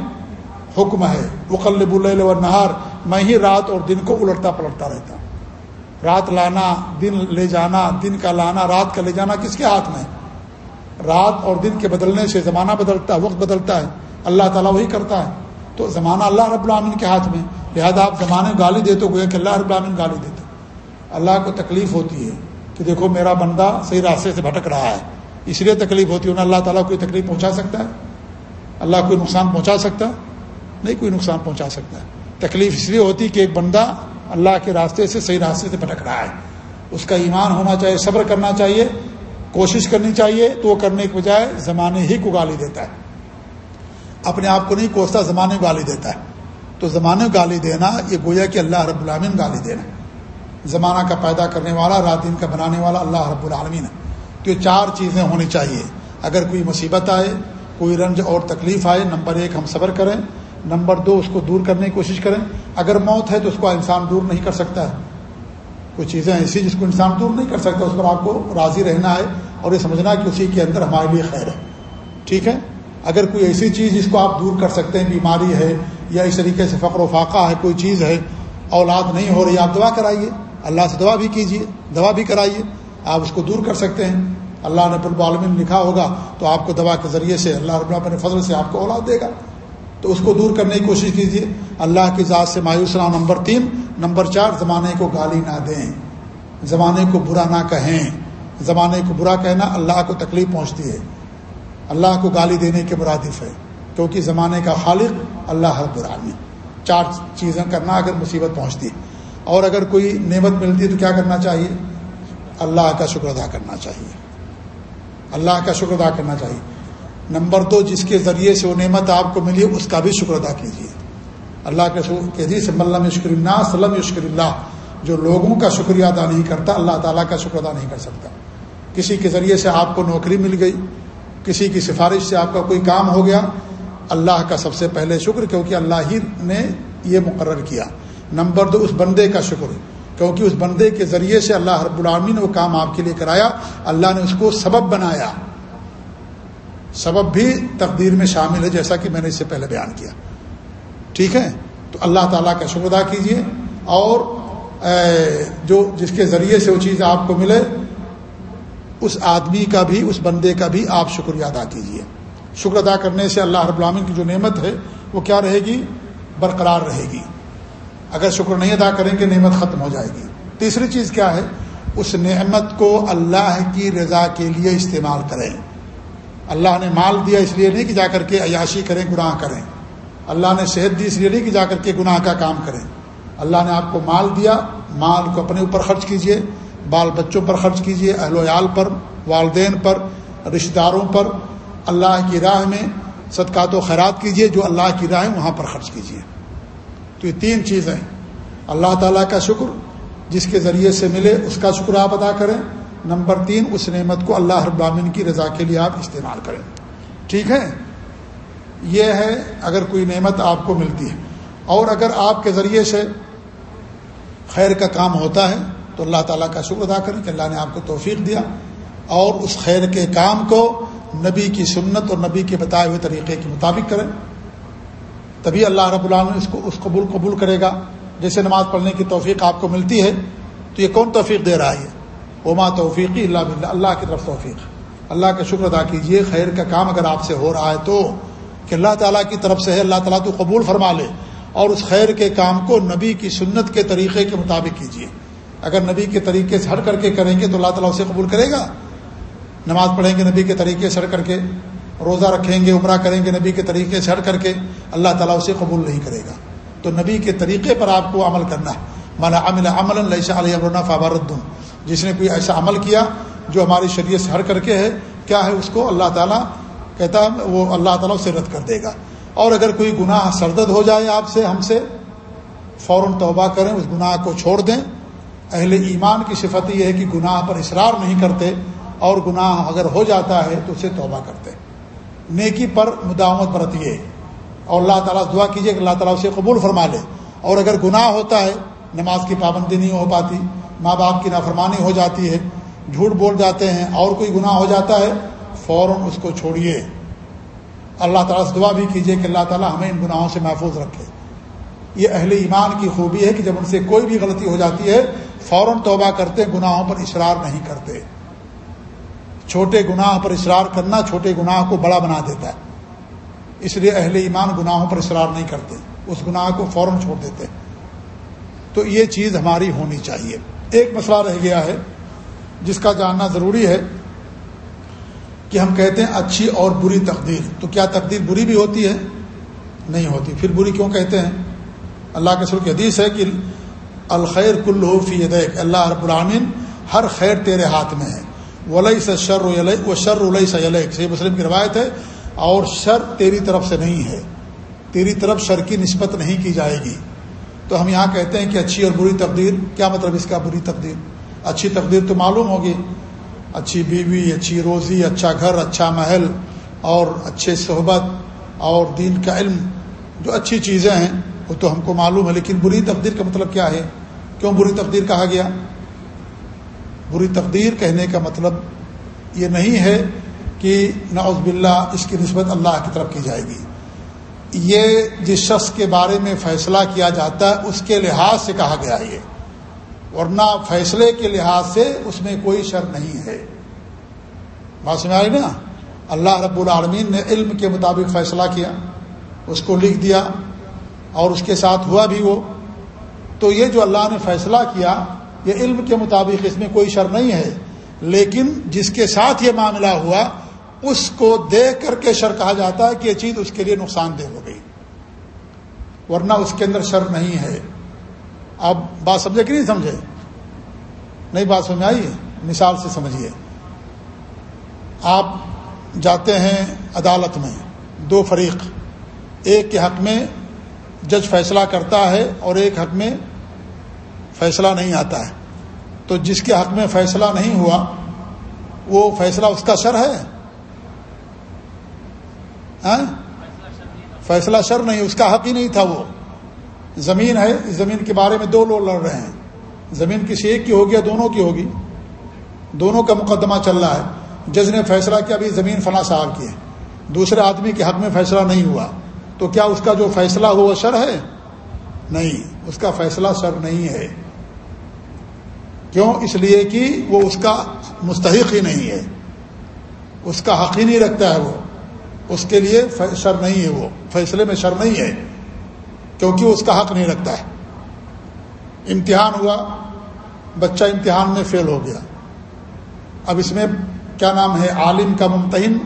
حکم ہے۔ وقلب و نہار میں ہی رات اور دن کو الٹتا پلٹتا رہتا ہوں۔ رات لانا، دن لے جانا، دن کا لانا، رات کا لے جانا کس کے ہاتھ میں؟ رات اور دن کے بدلنے سے زمانہ بدلتا ہے، وقت بدلتا ہے، اللہ تعالیٰ وہی کرتا ہے۔ تو زمانہ اللہ رب العامن کے ہاتھ میں، لہذا آپ زمانے گالی دیتے گویا کہ اللہ رب العامن گالی دیتے۔ اللہ کو تکلیف ہوتی ہے کہ دیکھو میرا بندہ صحیح راستے سے بھٹک رہا ہے، اس لیے تکلیف ہوتی ہے، انہیں اللہ تعالیٰ کوئی تکلیف پہنچا سکتا ہے؟ اللہ کوئی نقصان پہنچا سکتا نہیں، کوئی نقصان پہنچا سکتا ہے۔ تکلیف اس لیے ہوتی کہ ایک بندہ اللہ کے راستے سے صحیح راستے سے بھٹک رہا ہے۔ اس کا ایمان ہونا چاہیے، صبر کرنا چاہیے، کوشش کرنی چاہیے، تو وہ کرنے کے بجائے زمانے ہی کو گالی دیتا ہے۔ اپنے آپ کو نہیں کوستا، زمانے کو گالی دیتا ہے۔ تو زمانے کو گالی دینا، یہ گویا کہ اللہ رب العالمین گالی دینا زمانہ کا پیدا کرنے والا، رات دن کا بنانے والا اللہ رب العالمین ہے۔ تو یہ چار چیزیں ہونی چاہیے۔ اگر کوئی مصیبت آئے، کوئی رنج اور تکلیف آئے، نمبر ایک ہم صبر کریں۔ نمبر دو، اس کو دور کرنے کی کوشش کریں۔ اگر موت ہے تو اس کو انسان دور نہیں کر سکتا ہے۔ کچھ چیزیں ایسی جس کو انسان دور نہیں کر سکتا، اس پر آپ کو راضی رہنا ہے اور یہ سمجھنا کہ اسی کے اندر ہمارے لیے خیر ہے۔ ٹھیک ہے؟ اگر کوئی ایسی چیز جس کو آپ دور کر سکتے ہیں، بیماری ہے یا اس طریقے سے فقر و فاقہ ہے، کوئی چیز ہے، اولاد نہیں ہو رہی، آپ دعا کرائیے۔ اللہ سے دعا بھی کیجیے دعا بھی کرائیے۔ آپ اس کو دور کر سکتے ہیں۔ اللہ نے العالمین لکھا ہوگا تو آپ کو دوا کے ذریعے سے اللہ رب اپنے فضل سے آپ کو اولاد دے گا۔ تو اس کو دور کرنے کی کوشش کیجیے اللہ کی ذات سے مایوس نہ نمبر تین، نمبر چار، زمانے کو گالی نہ دیں۔ زمانے کو برا نہ کہیں۔ زمانے کو برا کہنا اللہ کو تکلیف پہنچتی ہے۔ اللہ کو گالی دینے کے مرادف ہے۔ کیونکہ زمانے کا خالق اللہ ہر برانی چار چیزیں کرنا اگر مصیبت پہنچتی۔ اور اگر کوئی نعمت ملتی ہے تو کیا کرنا چاہیے؟ اللہ کا شکر ادا کرنا چاہیے۔ اللہ کا شکر ادا کرنا چاہیے۔ نمبر دو جس کے ذریعے سے وہ نعمت آپ کو ملی اس کا بھی شکر ادا کیجیے۔ اللہ کے کہ سے ملم یشکر اللہ سلم یشکر اللہ جو لوگوں کا شکریہ ادا نہیں کرتا، اللہ تعالیٰ کا شکر ادا نہیں کر سکتا۔ کسی کے ذریعے سے آپ کو نوکری مل گئی، کسی کی سفارش سے آپ کا کوئی کام ہو گیا، اللہ کا سب سے پہلے شکر، کیونکہ اللہ ہی نے یہ مقرر کیا۔ نمبر دو، اس بندے کا شکر، کیونکہ اس بندے کے ذریعے سے اللہ رب العالمین نے وہ کام آپ کے لیے کرایا، اللہ نے اس کو سبب بنایا۔ سبب بھی تقدیر میں شامل ہے، جیسا کہ میں نے اس سے پہلے بیان کیا۔ ٹھیک ہے؟ تو اللہ تعالیٰ کا شکر ادا کیجیے اور جو، جس کے ذریعے سے وہ چیز آپ کو ملے، اس آدمی کا بھی، اس بندے کا بھی آپ شکریہ ادا کیجیے شکر ادا کرنے سے اللہ رب العالمین کی جو نعمت ہے، وہ کیا رہے گی؟ برقرار رہے گی۔ اگر شکر نہیں ادا کریں گے، نعمت ختم ہو جائے گی۔ تیسری چیز کیا ہے؟ اس نعمت کو اللہ کی رضا کے لیے استعمال کریں۔ اللہ نے مال دیا اس لیے نہیں کہ جا کر کے عیاشی کریں، گناہ کریں۔ اللہ نے صحت دی اس لیے نہیں کہ جا کر کے گناہ کا کام کریں۔ اللہ نے آپ کو مال دیا، مال کو اپنے اوپر خرچ کیجیے، بال بچوں پر خرچ کیجیے، اہل ویال پر، والدین پر، رشتہ داروں پر۔ اللہ کی راہ میں صدقات و خیرات کیجیے، جو اللہ کی راہ ہے وہاں پر خرچ کیجیے۔ تو یہ تین چیزیں اللہ تعالیٰ کا شکر، جس کے ذریعے سے ملے، اس کا شکر آپ ادا کریں۔ نمبر تین، اس نعمت کو اللہ ابامن کی رضا کے لیے آپ استعمال کریں۔ ٹھیک ہے؟ یہ ہے اگر کوئی نعمت آپ کو ملتی ہے۔ اور اگر آپ کے ذریعے سے خیر کا کام ہوتا ہے، تو اللہ تعالیٰ کا شکر ادا کریں کہ اللہ نے آپ کو توفیق دیا۔ اور اس خیر کے کام کو نبی کی سنت اور نبی کے بتائے ہوئے طریقے کے مطابق کریں۔ تبھی اللہ رب العالمین اس کو، اس قبول قبول کرے گا۔ جیسے نماز پڑھنے کی توفیق آپ کو ملتی ہے، تو یہ کون توفیق دے رہا ہے؟ وما توفیقی اللہ بلّہ اللہ کی طرف توفیق اللہ کا شکر ادا کیجیے خیر کا کام اگر آپ سے ہو رہا ہے تو، کہ اللہ تعالیٰ کی طرف سے ہے، اللہ تعالیٰ تو قبول فرما لے۔ اور اس خیر کے کام کو نبی کی سنت کے طریقے کے مطابق کیجیے اگر نبی کے طریقے سے ہٹ کر کے کریں گے تو اللہ تعالیٰ اسے قبول کرے گا۔ نماز پڑھیں گے نبی کے طریقے سے ہٹ کر کے۔ روزہ رکھیں گے، عمرہ کریں گے نبی کے طریقے سے ہٹ کر کے۔ اللہ تعالیٰ اسے قبول نہیں کرے گا۔ تو نبی کے طریقے پر آپ کو عمل کرنا ہے۔ مانا عمل عمل اللہ علیہ فابردن جس نے کوئی ایسا عمل کیا جو ہماری شریعت سے ہر کر کے ہے، کیا ہے اس کو؟ اللہ تعالیٰ کہتا ہے، وہ اللہ تعالیٰ اسے رد کر دے گا۔ اور اگر کوئی گناہ سردد ہو جائے آپ سے، ہم سے، فوراً توبہ کریں، اس گناہ کو چھوڑ دیں۔ اہل ایمان کی صفت یہ ہے کہ گناہ پر اصرار نہیں کرتے، اور گناہ اگر ہو جاتا ہے تو اسے توبہ کرتے۔ نیکی پر مداومت برتیے اور اللہ تعالیٰ دعا کیجیے کہ اللہ تعالیٰ اسے قبول فرما لے۔ اور اگر گناہ ہوتا ہے، نماز کی پابندی نہیں ہو پاتی ماں باپ کی نافرمانی ہو جاتی ہے، جھوٹ بول جاتے ہیں، اور کوئی گناہ ہو جاتا ہے، فوراً اس کو چھوڑیے۔ اللہ تعالیٰ سے دعا بھی کیجیے کہ اللہ تعالیٰ ہمیں ان گناہوں سے محفوظ رکھے۔ یہ اہل ایمان کی خوبی ہے کہ جب ان سے کوئی بھی غلطی ہو جاتی ہے، فوراً توبہ کرتے، گناہوں پر اشرار نہیں کرتے۔ چھوٹے گناہ پر اشرار کرنا چھوٹے گناہ کو بڑا بنا دیتا ہے۔ اس لیے اہل ایمان گناہوں پر اشرار نہیں کرتے، اس گناہ کو فوراً چھوڑ دیتے۔ تو یہ چیز ہماری ہونی چاہیے۔ ایک مسئلہ رہ گیا ہے، جس کا جاننا ضروری ہے کہ ہم کہتے ہیں اچھی اور بری تقدیر۔ تو کیا تقدیر بری بھی ہوتی ہے؟ نہیں ہوتی۔ پھر بری کیوں کہتے ہیں؟ اللہ کے سر کی حدیث ہے کہ الخیر کل فی دیکھ اللہ رب العامن ہر خیر تیرے ہاتھ میں ہے۔ ولی سے شر و شر ولی سے صحیح مسلم کی روایت ہے، اور شر تیری طرف سے نہیں ہے۔ تیری طرف شر کی نسبت نہیں کی جائے گی۔ تو ہم یہاں کہتے ہیں کہ اچھی اور بری تقدیر، کیا مطلب اس کا بری تقدیر؟ اچھی تقدیر تو معلوم ہوگی۔ اچھی بیوی، اچھی روزی اچھا گھر اچھا محل، اور اچھے صحبت، اور دین کا علم، جو اچھی چیزیں ہیں، وہ تو ہم کو معلوم ہے۔ لیکن بری تقدیر کا مطلب کیا ہے؟ کیوں بری تقدیر کہا گیا؟ بری تقدیر کہنے کا مطلب یہ نہیں ہے کہ نعوذ باللہ اس کی نسبت اللہ کی طرف کی جائے گی۔ یہ جس شخص کے بارے میں فیصلہ کیا جاتا ہے، اس کے لحاظ سے کہا گیا یہ۔ ورنہ فیصلے کے لحاظ سے اس میں کوئی شر نہیں ہے۔ بات سمجھ آئی نا؟ اللہ رب العالمین نے علم کے مطابق فیصلہ کیا، اس کو لکھ دیا اور اس کے ساتھ ہوا بھی وہ۔ تو یہ جو اللہ نے فیصلہ کیا، یہ علم کے مطابق اس میں کوئی شر نہیں ہے۔ لیکن جس کے ساتھ یہ معاملہ ہوا اس کو دیکھ کر کے شر کہا جاتا ہے کہ یہ چیز اس کے لیے نقصان دہ ہو گئی۔ ورنہ اس کے اندر شر نہیں ہے۔ آپ بات سمجھے کہ نہیں سمجھے؟ نہیں بات سمجھ آئیے مثال سے سمجھیے۔ آپ جاتے ہیں عدالت میں، دو فریق، ایک کے حق میں جج فیصلہ کرتا ہے اور ایک حق میں فیصلہ نہیں آتا ہے۔ تو جس کے حق میں فیصلہ نہیں ہوا، وہ فیصلہ اس کا شر ہے؟ ہاں؟ فیصلہ شر نہیں، اس کا حق ہی نہیں تھا وہ۔ زمین ہے، زمین کے بارے میں دو لوگ لڑ رہے ہیں۔ زمین کسی ایک کی ہوگی یا دونوں کی ہوگی؟ دونوں کا مقدمہ چل رہا ہے۔ جج نے فیصلہ کیا، ابھی زمین فلاں صاحب کی ہے۔ دوسرے آدمی کے حق میں فیصلہ نہیں ہوا۔ تو کیا اس کا جو فیصلہ ہو وہ شر ہے؟ نہیں، اس کا فیصلہ شر نہیں ہے۔ کیوں؟ اس لیے کہ وہ اس کا مستحق ہی نہیں ہے۔ اس کا حق ہی نہیں رکھتا ہے وہ۔ اس کے لیے شر نہیں ہے وہ۔ فیصلے میں شر نہیں ہے، کیونکہ وہ اس کا حق نہیں رکھتا ہے۔ امتحان ہوا، بچہ امتحان میں فیل ہو گیا۔ اب اس میں کیا نام ہے؟ عالم کا ممتحن۔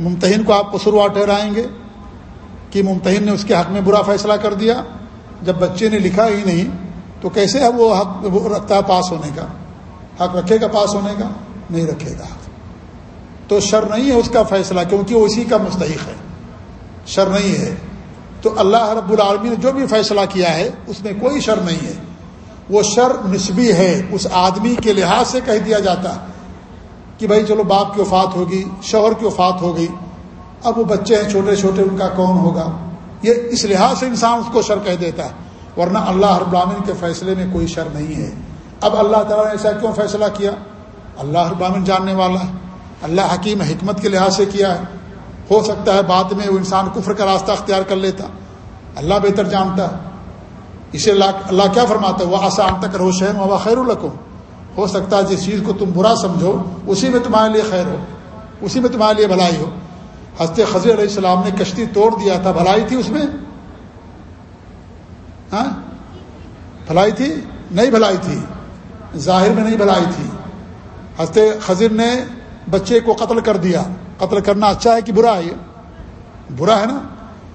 ممتحن کو آپ قصوروار ٹھہرائیں گے کہ ممتحن نے اس کے حق میں برا فیصلہ کر دیا۔ جب بچے نے لکھا ہی نہیں، تو کیسے اب وہ حق، وہ رکھتا ہے پاس ہونے کا؟ حق رکھے گا پاس ہونے کا؟ نہیں رکھے گا۔ تو شر نہیں ہے اس کا فیصلہ، کیونکہ وہ اسی کا مستحق ہے۔ شر نہیں ہے۔ تو اللہ رب العالمین نے جو بھی فیصلہ کیا ہے، اس میں کوئی شر نہیں ہے۔ وہ شر نسبی ہے، اس آدمی کے لحاظ سے کہہ دیا جاتا کہ بھائی چلو باپ کی وفات ہوگی، شوہر کی وفات ہو گئی اب وہ بچے ہیں، چھوٹے چھوٹے، ان کا کون ہوگا؟ یہ اس لحاظ سے انسان اس کو شر کہہ دیتا ہے۔ ورنہ اللہ رب العالمین کے فیصلے میں کوئی شر نہیں ہے۔ اب اللہ تعالیٰ نے ایسا کیوں فیصلہ کیا؟ اللہ رب العالمین جاننے والا ہے۔ اللہ حکیم حکمت کے لحاظ سے کیا ہے۔ ہو سکتا ہے بعد میں وہ انسان کفر کا راستہ اختیار کر لیتا۔ اللہ بہتر جانتا ہے۔ اسے اللہ اللہ کیا فرماتا ہے؟ وہ آسان تک روش ہے وہ خیر القم ہو سکتا ہے جس چیز کو تم برا سمجھو، اسی میں تمہارے لیے خیر ہو۔ اسی میں تمہارے لیے بھلائی ہو۔ حضرت خضر علیہ السلام نے کشتی توڑ دیا تھا۔ بھلائی تھی اس میں؟ ہاں؟ بھلائی تھی؟ نہیں بھلائی تھی۔ ظاہر میں نہیں بھلائی تھی۔ حضرت خضر نے بچے کو قتل کر دیا۔ قتل کرنا اچھا ہے کہ برا ہے؟ یہ برا ہے نا؟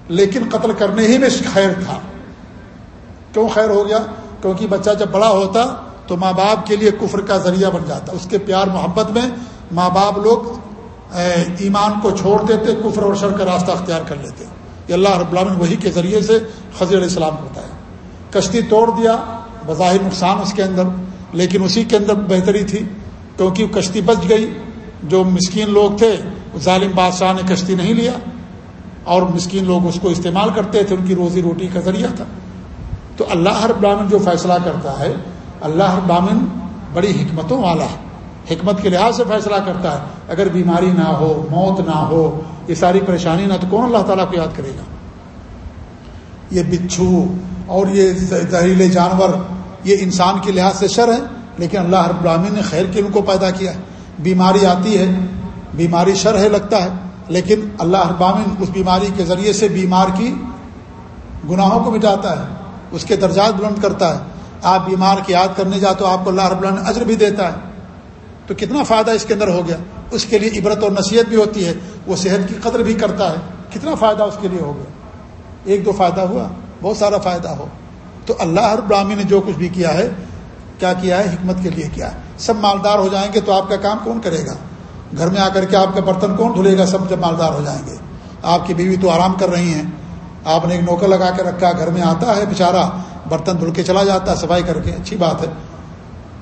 لیکن قتل کرنے ہی میں خیر تھا۔ کیوں خیر ہو گیا؟ کیونکہ بچہ جب بڑا ہوتا تو ماں باپ کے لیے کفر کا ذریعہ بن جاتا۔ اس کے پیار محبت میں ماں باپ لوگ ایمان کو چھوڑ دیتے، کفر اور شر کا راستہ اختیار کر لیتے۔ یہ اللہ رب العالمین وہی کے ذریعے سے خضر علیہ السلام کو بتایا۔ کشتی توڑ دیا، بظاہر نقصان اس کے اندر، لیکن اسی کے اندر بہتری تھی۔ کیونکہ کشتی بچ گئی جو مسکین لوگ تھے، ظالم بادشاہ نے کشتی نہیں لیا اور مسکین لوگ اس کو استعمال کرتے تھے، ان کی روزی روٹی کا ذریعہ تھا۔ تو اللہ ہر برامن جو فیصلہ کرتا ہے، اللہ ہر برامن بڑی حکمتوں والا ہے۔ حکمت کے لحاظ سے فیصلہ کرتا ہے۔ اگر بیماری نہ ہو، موت نہ ہو، یہ ساری پریشانی نہ، تو کون اللہ تعالیٰ کو یاد کرے گا؟ یہ بچھو اور یہ زہریلے جانور، یہ انسان کے لحاظ سے شر ہے، لیکن اللہ رب العالمین نے خیر کے ان کو پیدا کیا ہے۔ بیماری آتی ہے، بیماری شر ہے لگتا ہے، لیکن اللہ ابامن اس بیماری کے ذریعے سے بیمار کی گناہوں کو مٹاتا ہے، اس کے درجات بلند کرتا ہے۔ آپ بیمار کی یاد کرنے جاتے تو آپ کو اللہ رب اللہ اجر بھی دیتا ہے۔ تو کتنا فائدہ اس کے اندر ہو گیا۔ اس کے لیے عبرت اور نصیحت بھی ہوتی ہے، وہ صحت کی قدر بھی کرتا ہے۔ کتنا فائدہ اس کے لیے ہو گیا۔ ایک دو فائدہ ہوا، بہت سارا فائدہ ہو۔ تو اللہ ہر براہمی نے جو کچھ بھی کیا ہے کیا کیا ہے، حکمت کے لیے کیا ہے۔ سب مالدار ہو جائیں گے تو آپ کا کام کون کرے گا؟ گھر میں آ کر کے آپ کا برتن کون دھلے گا؟ سب جب مالدار ہو جائیں گے۔ آپ کی بیوی تو آرام کر رہی ہیں۔ آپ نے ایک نوکر لگا کے رکھا، گھر میں آتا ہے بیچارہ، برتن دھل کے چلا جاتا ہے، صفائی کر کے۔ اچھی بات ہے۔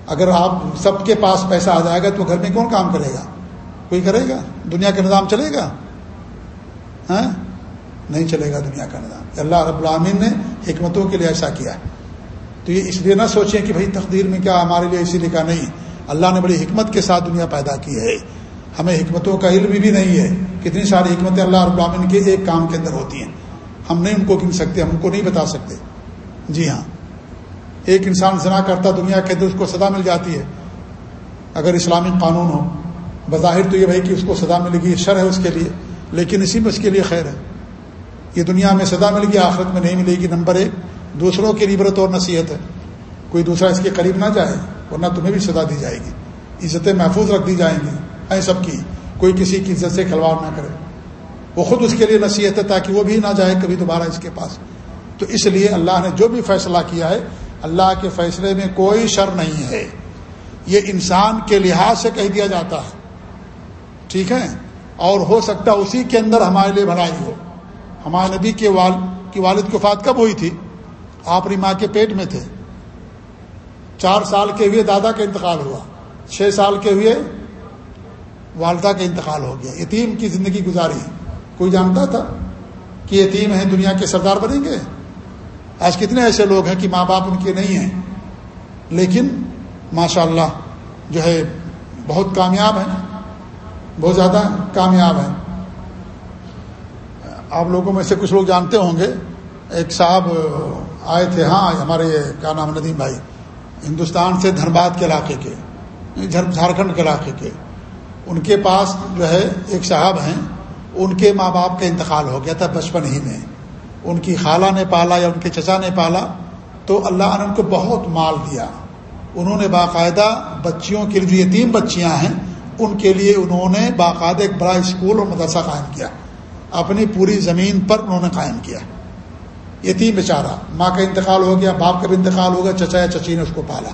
اگر آپ سب کے پاس پیسہ آ جائے گا تو گھر میں کون کام کرے گا؟ کوئی کرے گا؟ دنیا کا نظام چلے گا؟ ہاں؟ نہیں چلے گا دنیا کا نظام۔ اللہ رب العامین نے حکمتوں کے لیے ایسا کیا ہے۔ تو یہ اس لیے نہ سوچیں کہ بھائی تقدیر میں کیا ہمارے لیے اسی لکھا نہیں۔ اللہ نے بڑی حکمت کے ساتھ دنیا پیدا کی ہے۔ ہمیں حکمتوں کا علم بھی نہیں ہے۔ کتنی ساری حکمتیں اللہ رب العامین کے ایک کام کے اندر ہوتی ہیں۔ ہم نہیں ان کو گن سکتے، ہم ان کو نہیں بتا سکتے۔ جی ہاں۔ ایک انسان زنا کرتا دنیا کے اندر اس کو سزا مل جاتی ہے۔ اگر اسلامی قانون ہو، بظاہر تو یہ بھائی کہ اس کو سزا ملے گی شر ہے اس کے لیے۔ لیکن اسی میں اس کے لیے خیر ہے۔ یہ دنیا میں سزا ملے گی، آخرت میں نہیں ملے گی۔ نمبر ایک۔ دوسروں کی عبرت اور نصیحت ہے۔ کوئی دوسرا اس کے قریب نہ جائے، ورنہ تمہیں بھی سزا دی جائے گی۔ عزتیں محفوظ رکھ دی جائیں گی۔ اے سب کی۔ کوئی کسی کی عزت سے کھلواڑ نہ کرے۔ وہ خود اس کے لیے نصیحت ہے تاکہ وہ بھی نہ جائے کبھی دوبارہ اس کے پاس۔ تو اس لیے اللہ نے جو بھی فیصلہ کیا ہے، اللہ کے فیصلے میں کوئی شر نہیں ہے۔ یہ انسان کے لحاظ سے کہہ دیا جاتا ہے۔ ٹھیک ہے؟ اور ہو سکتا اسی کے اندر ہمارے لیے بھلائی ہو۔ ہمارے نبی کے والد کی والد کی فات کب ہوئی تھی؟ آپ اپنی ماں کے پیٹ میں تھے۔ چار سال کے ہوئے دادا کا انتقال ہوا۔ چھ سال کے ہوئے والدہ کا انتقال ہو گیا۔ یتیم کی زندگی گزاری۔ کوئی جانتا تھا کہ یتیم ہیں، دنیا کے سردار بنیں گے؟ آج کتنے ایسے لوگ ہیں کہ ماں باپ ان کے نہیں ہیں۔ لیکن ماشاء اللہ جو ہے، بہت کامیاب ہیں۔ بہت زیادہ کامیاب ہیں۔ آپ لوگوں میں سے کچھ لوگ جانتے ہوں گے۔ ایک صاحب آئے تھے ہاں ہمارے کیا نام ندیم بھائی، ہندوستان سے دھنباد کے علاقے کے یعنی جھارکھنڈ کے علاقے کے۔ ان کے پاس جو ہے، ایک صاحب ہیں، ان کے ماں باپ کا انتقال ہو گیا تھا بچپن ہی میں۔ ان کی خالہ نے پالا یا ان کے چچا نے پالا، تو اللہ نے ان کو بہت مال دیا۔ انہوں نے باقاعدہ بچیوں کے لیے، جو یتیم بچیاں ہیں، ان کے لیے انہوں نے باقاعدہ ایک بڑا اسکول اور مدرسہ قائم کیا۔ اپنی پوری زمین پر انہوں نے قائم کیا۔ یتیم بیچارہ، ماں کا انتقال ہو گیا، باپ کا بھی انتقال ہو گیا، چچا یا چچی نے اس کو پالا۔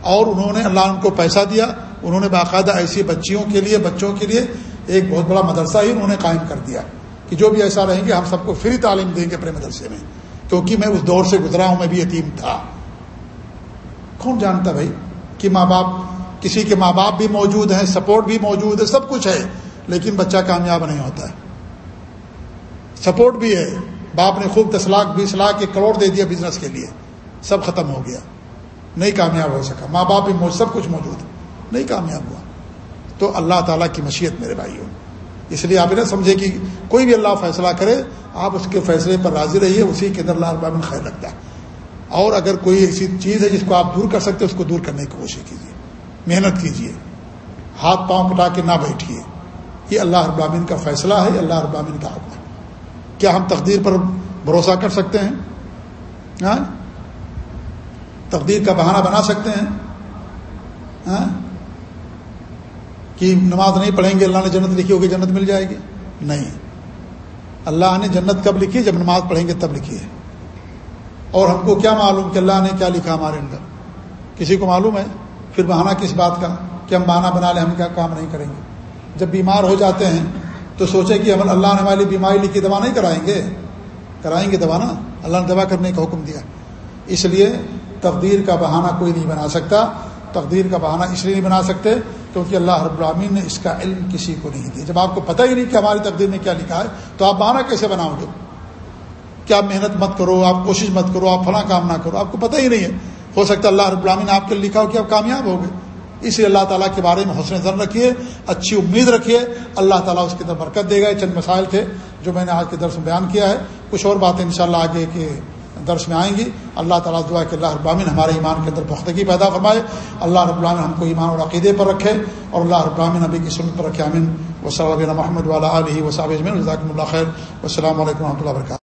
اور انہوں نے اللہ ان کو پیسہ دیا، انہوں نے باقاعدہ ایسی بچیوں کے لیے، بچوں کے لیے ایک بہت بڑا مدرسہ ہی انہوں نے قائم کر دیا کہ جو بھی ایسا رہیں گے، ہم سب کو فری تعلیم دیں گے اپنے مدرسے میں۔ کیونکہ میں اس دور سے گزرا ہوں، میں بھی یتیم تھا۔ کون جانتا بھائی کہ ماں باپ، کسی کے ماں باپ بھی موجود ہیں، سپورٹ بھی موجود ہے، سب کچھ ہے، لیکن بچہ کامیاب نہیں ہوتا۔ ہے سپورٹ بھی ہے۔ باپ نے خوب دس لاکھ، بیس لاکھ ایک کروڑ دے دیا بزنس کے لیے۔ سب ختم ہو گیا۔ نہیں کامیاب ہو سکا۔ ماں باپ بھی سب کچھ موجود۔ نہیں کامیاب ہوا۔ تو اللہ تعالیٰ کی مشیت میرے بھائی ہو اس لیے آپ نہ سمجھے کہ کوئی بھی اللہ فیصلہ کرے، آپ اس کے فیصلے پر راضی رہیے، اسی کے اندر اللہ ابامن خیر رکھتا ہے۔ اور اگر کوئی ایسی چیز ہے جس کو آپ دور کر سکتے اس کو دور کرنے کی کوشش کیجیے۔ محنت کیجیے۔ ہاتھ پاؤں پٹا کے نہ بیٹھیے۔ یہ اللہ ابامین کا فیصلہ ہے اللہ ابامین کا حکم ہے۔ کیا ہم تقدیر پر بھروسہ کر سکتے ہیں؟ ہاں؟ تقدیر کا بہانہ بنا سکتے ہیں؟ ہاں؟ کہ نماز نہیں پڑھیں گے، اللہ نے جنت لکھی ہوگی، جنت مل جائے گی؟ نہیں۔ اللہ نے جنت کب لکھی؟ جب نماز پڑھیں گے تب لکھی ہے۔ اور ہم کو کیا معلوم کہ اللہ نے کیا لکھا ہمارے اندر؟ کسی کو معلوم ہے؟ پھر بہانہ کس بات کا؟ کہ ہم بہانہ بنا لیں، ہم کیا کام نہیں کریں گے؟ جب بیمار ہو جاتے ہیں تو سوچے کہ ہم اللہ نے ہماری بیماری لکھی دوا نہیں کرائیں گے؟ کرائیں گے دوا نا؟ اللہ نے دوا کرنے کا حکم دیا۔ اس لیے تقدیر کا بہانہ کوئی نہیں بنا سکتا۔ تقدیر کا بہانہ اس لیے نہیں بنا سکتے کیونکہ اللہ رب العامین نے اس کا علم کسی کو نہیں دیا۔ جب آپ کو پتہ ہی نہیں کہ ہماری تقدیر میں کیا لکھا ہے، تو آپ مانا کیسے بناؤ گے؟ کہ آپ محنت مت کرو، آپ کوشش مت کرو، آپ فلاں کام نہ کرو، آپ کو پتہ ہی نہیں ہے۔ ہو سکتا ہے اللہ رب العامین نے آپ کے لکھا ہو کہ آپ کامیاب ہو گئے۔ اس لیے اللہ تعالیٰ کے بارے میں حسن زن رکھیے، اچھی امید رکھیے۔ اللہ تعالیٰ اس کے اندر برکت دے گا۔ چند مسائل تھے جو میں نے آج کے درس میں بیان کیا ہے۔ کچھ اور باتیں انشاءاللہ شاء آگے کے درس میں آئیں گی۔ اللہ تعالیٰ دعا کہ اللہ ابامن ہمارے ایمان کے اندر پختگی پیدا فرمائے۔ اللہ رب العامن ہم کو ایمان اور عقیدے پر رکھے اور اللہ رب العامن نبی کی سنت پر رکھے۔ امین و صلی محمد والا علیہ وصاب اللہ خیر۔ السلام علیکم و رحمۃ اللہ وبرکاتہ۔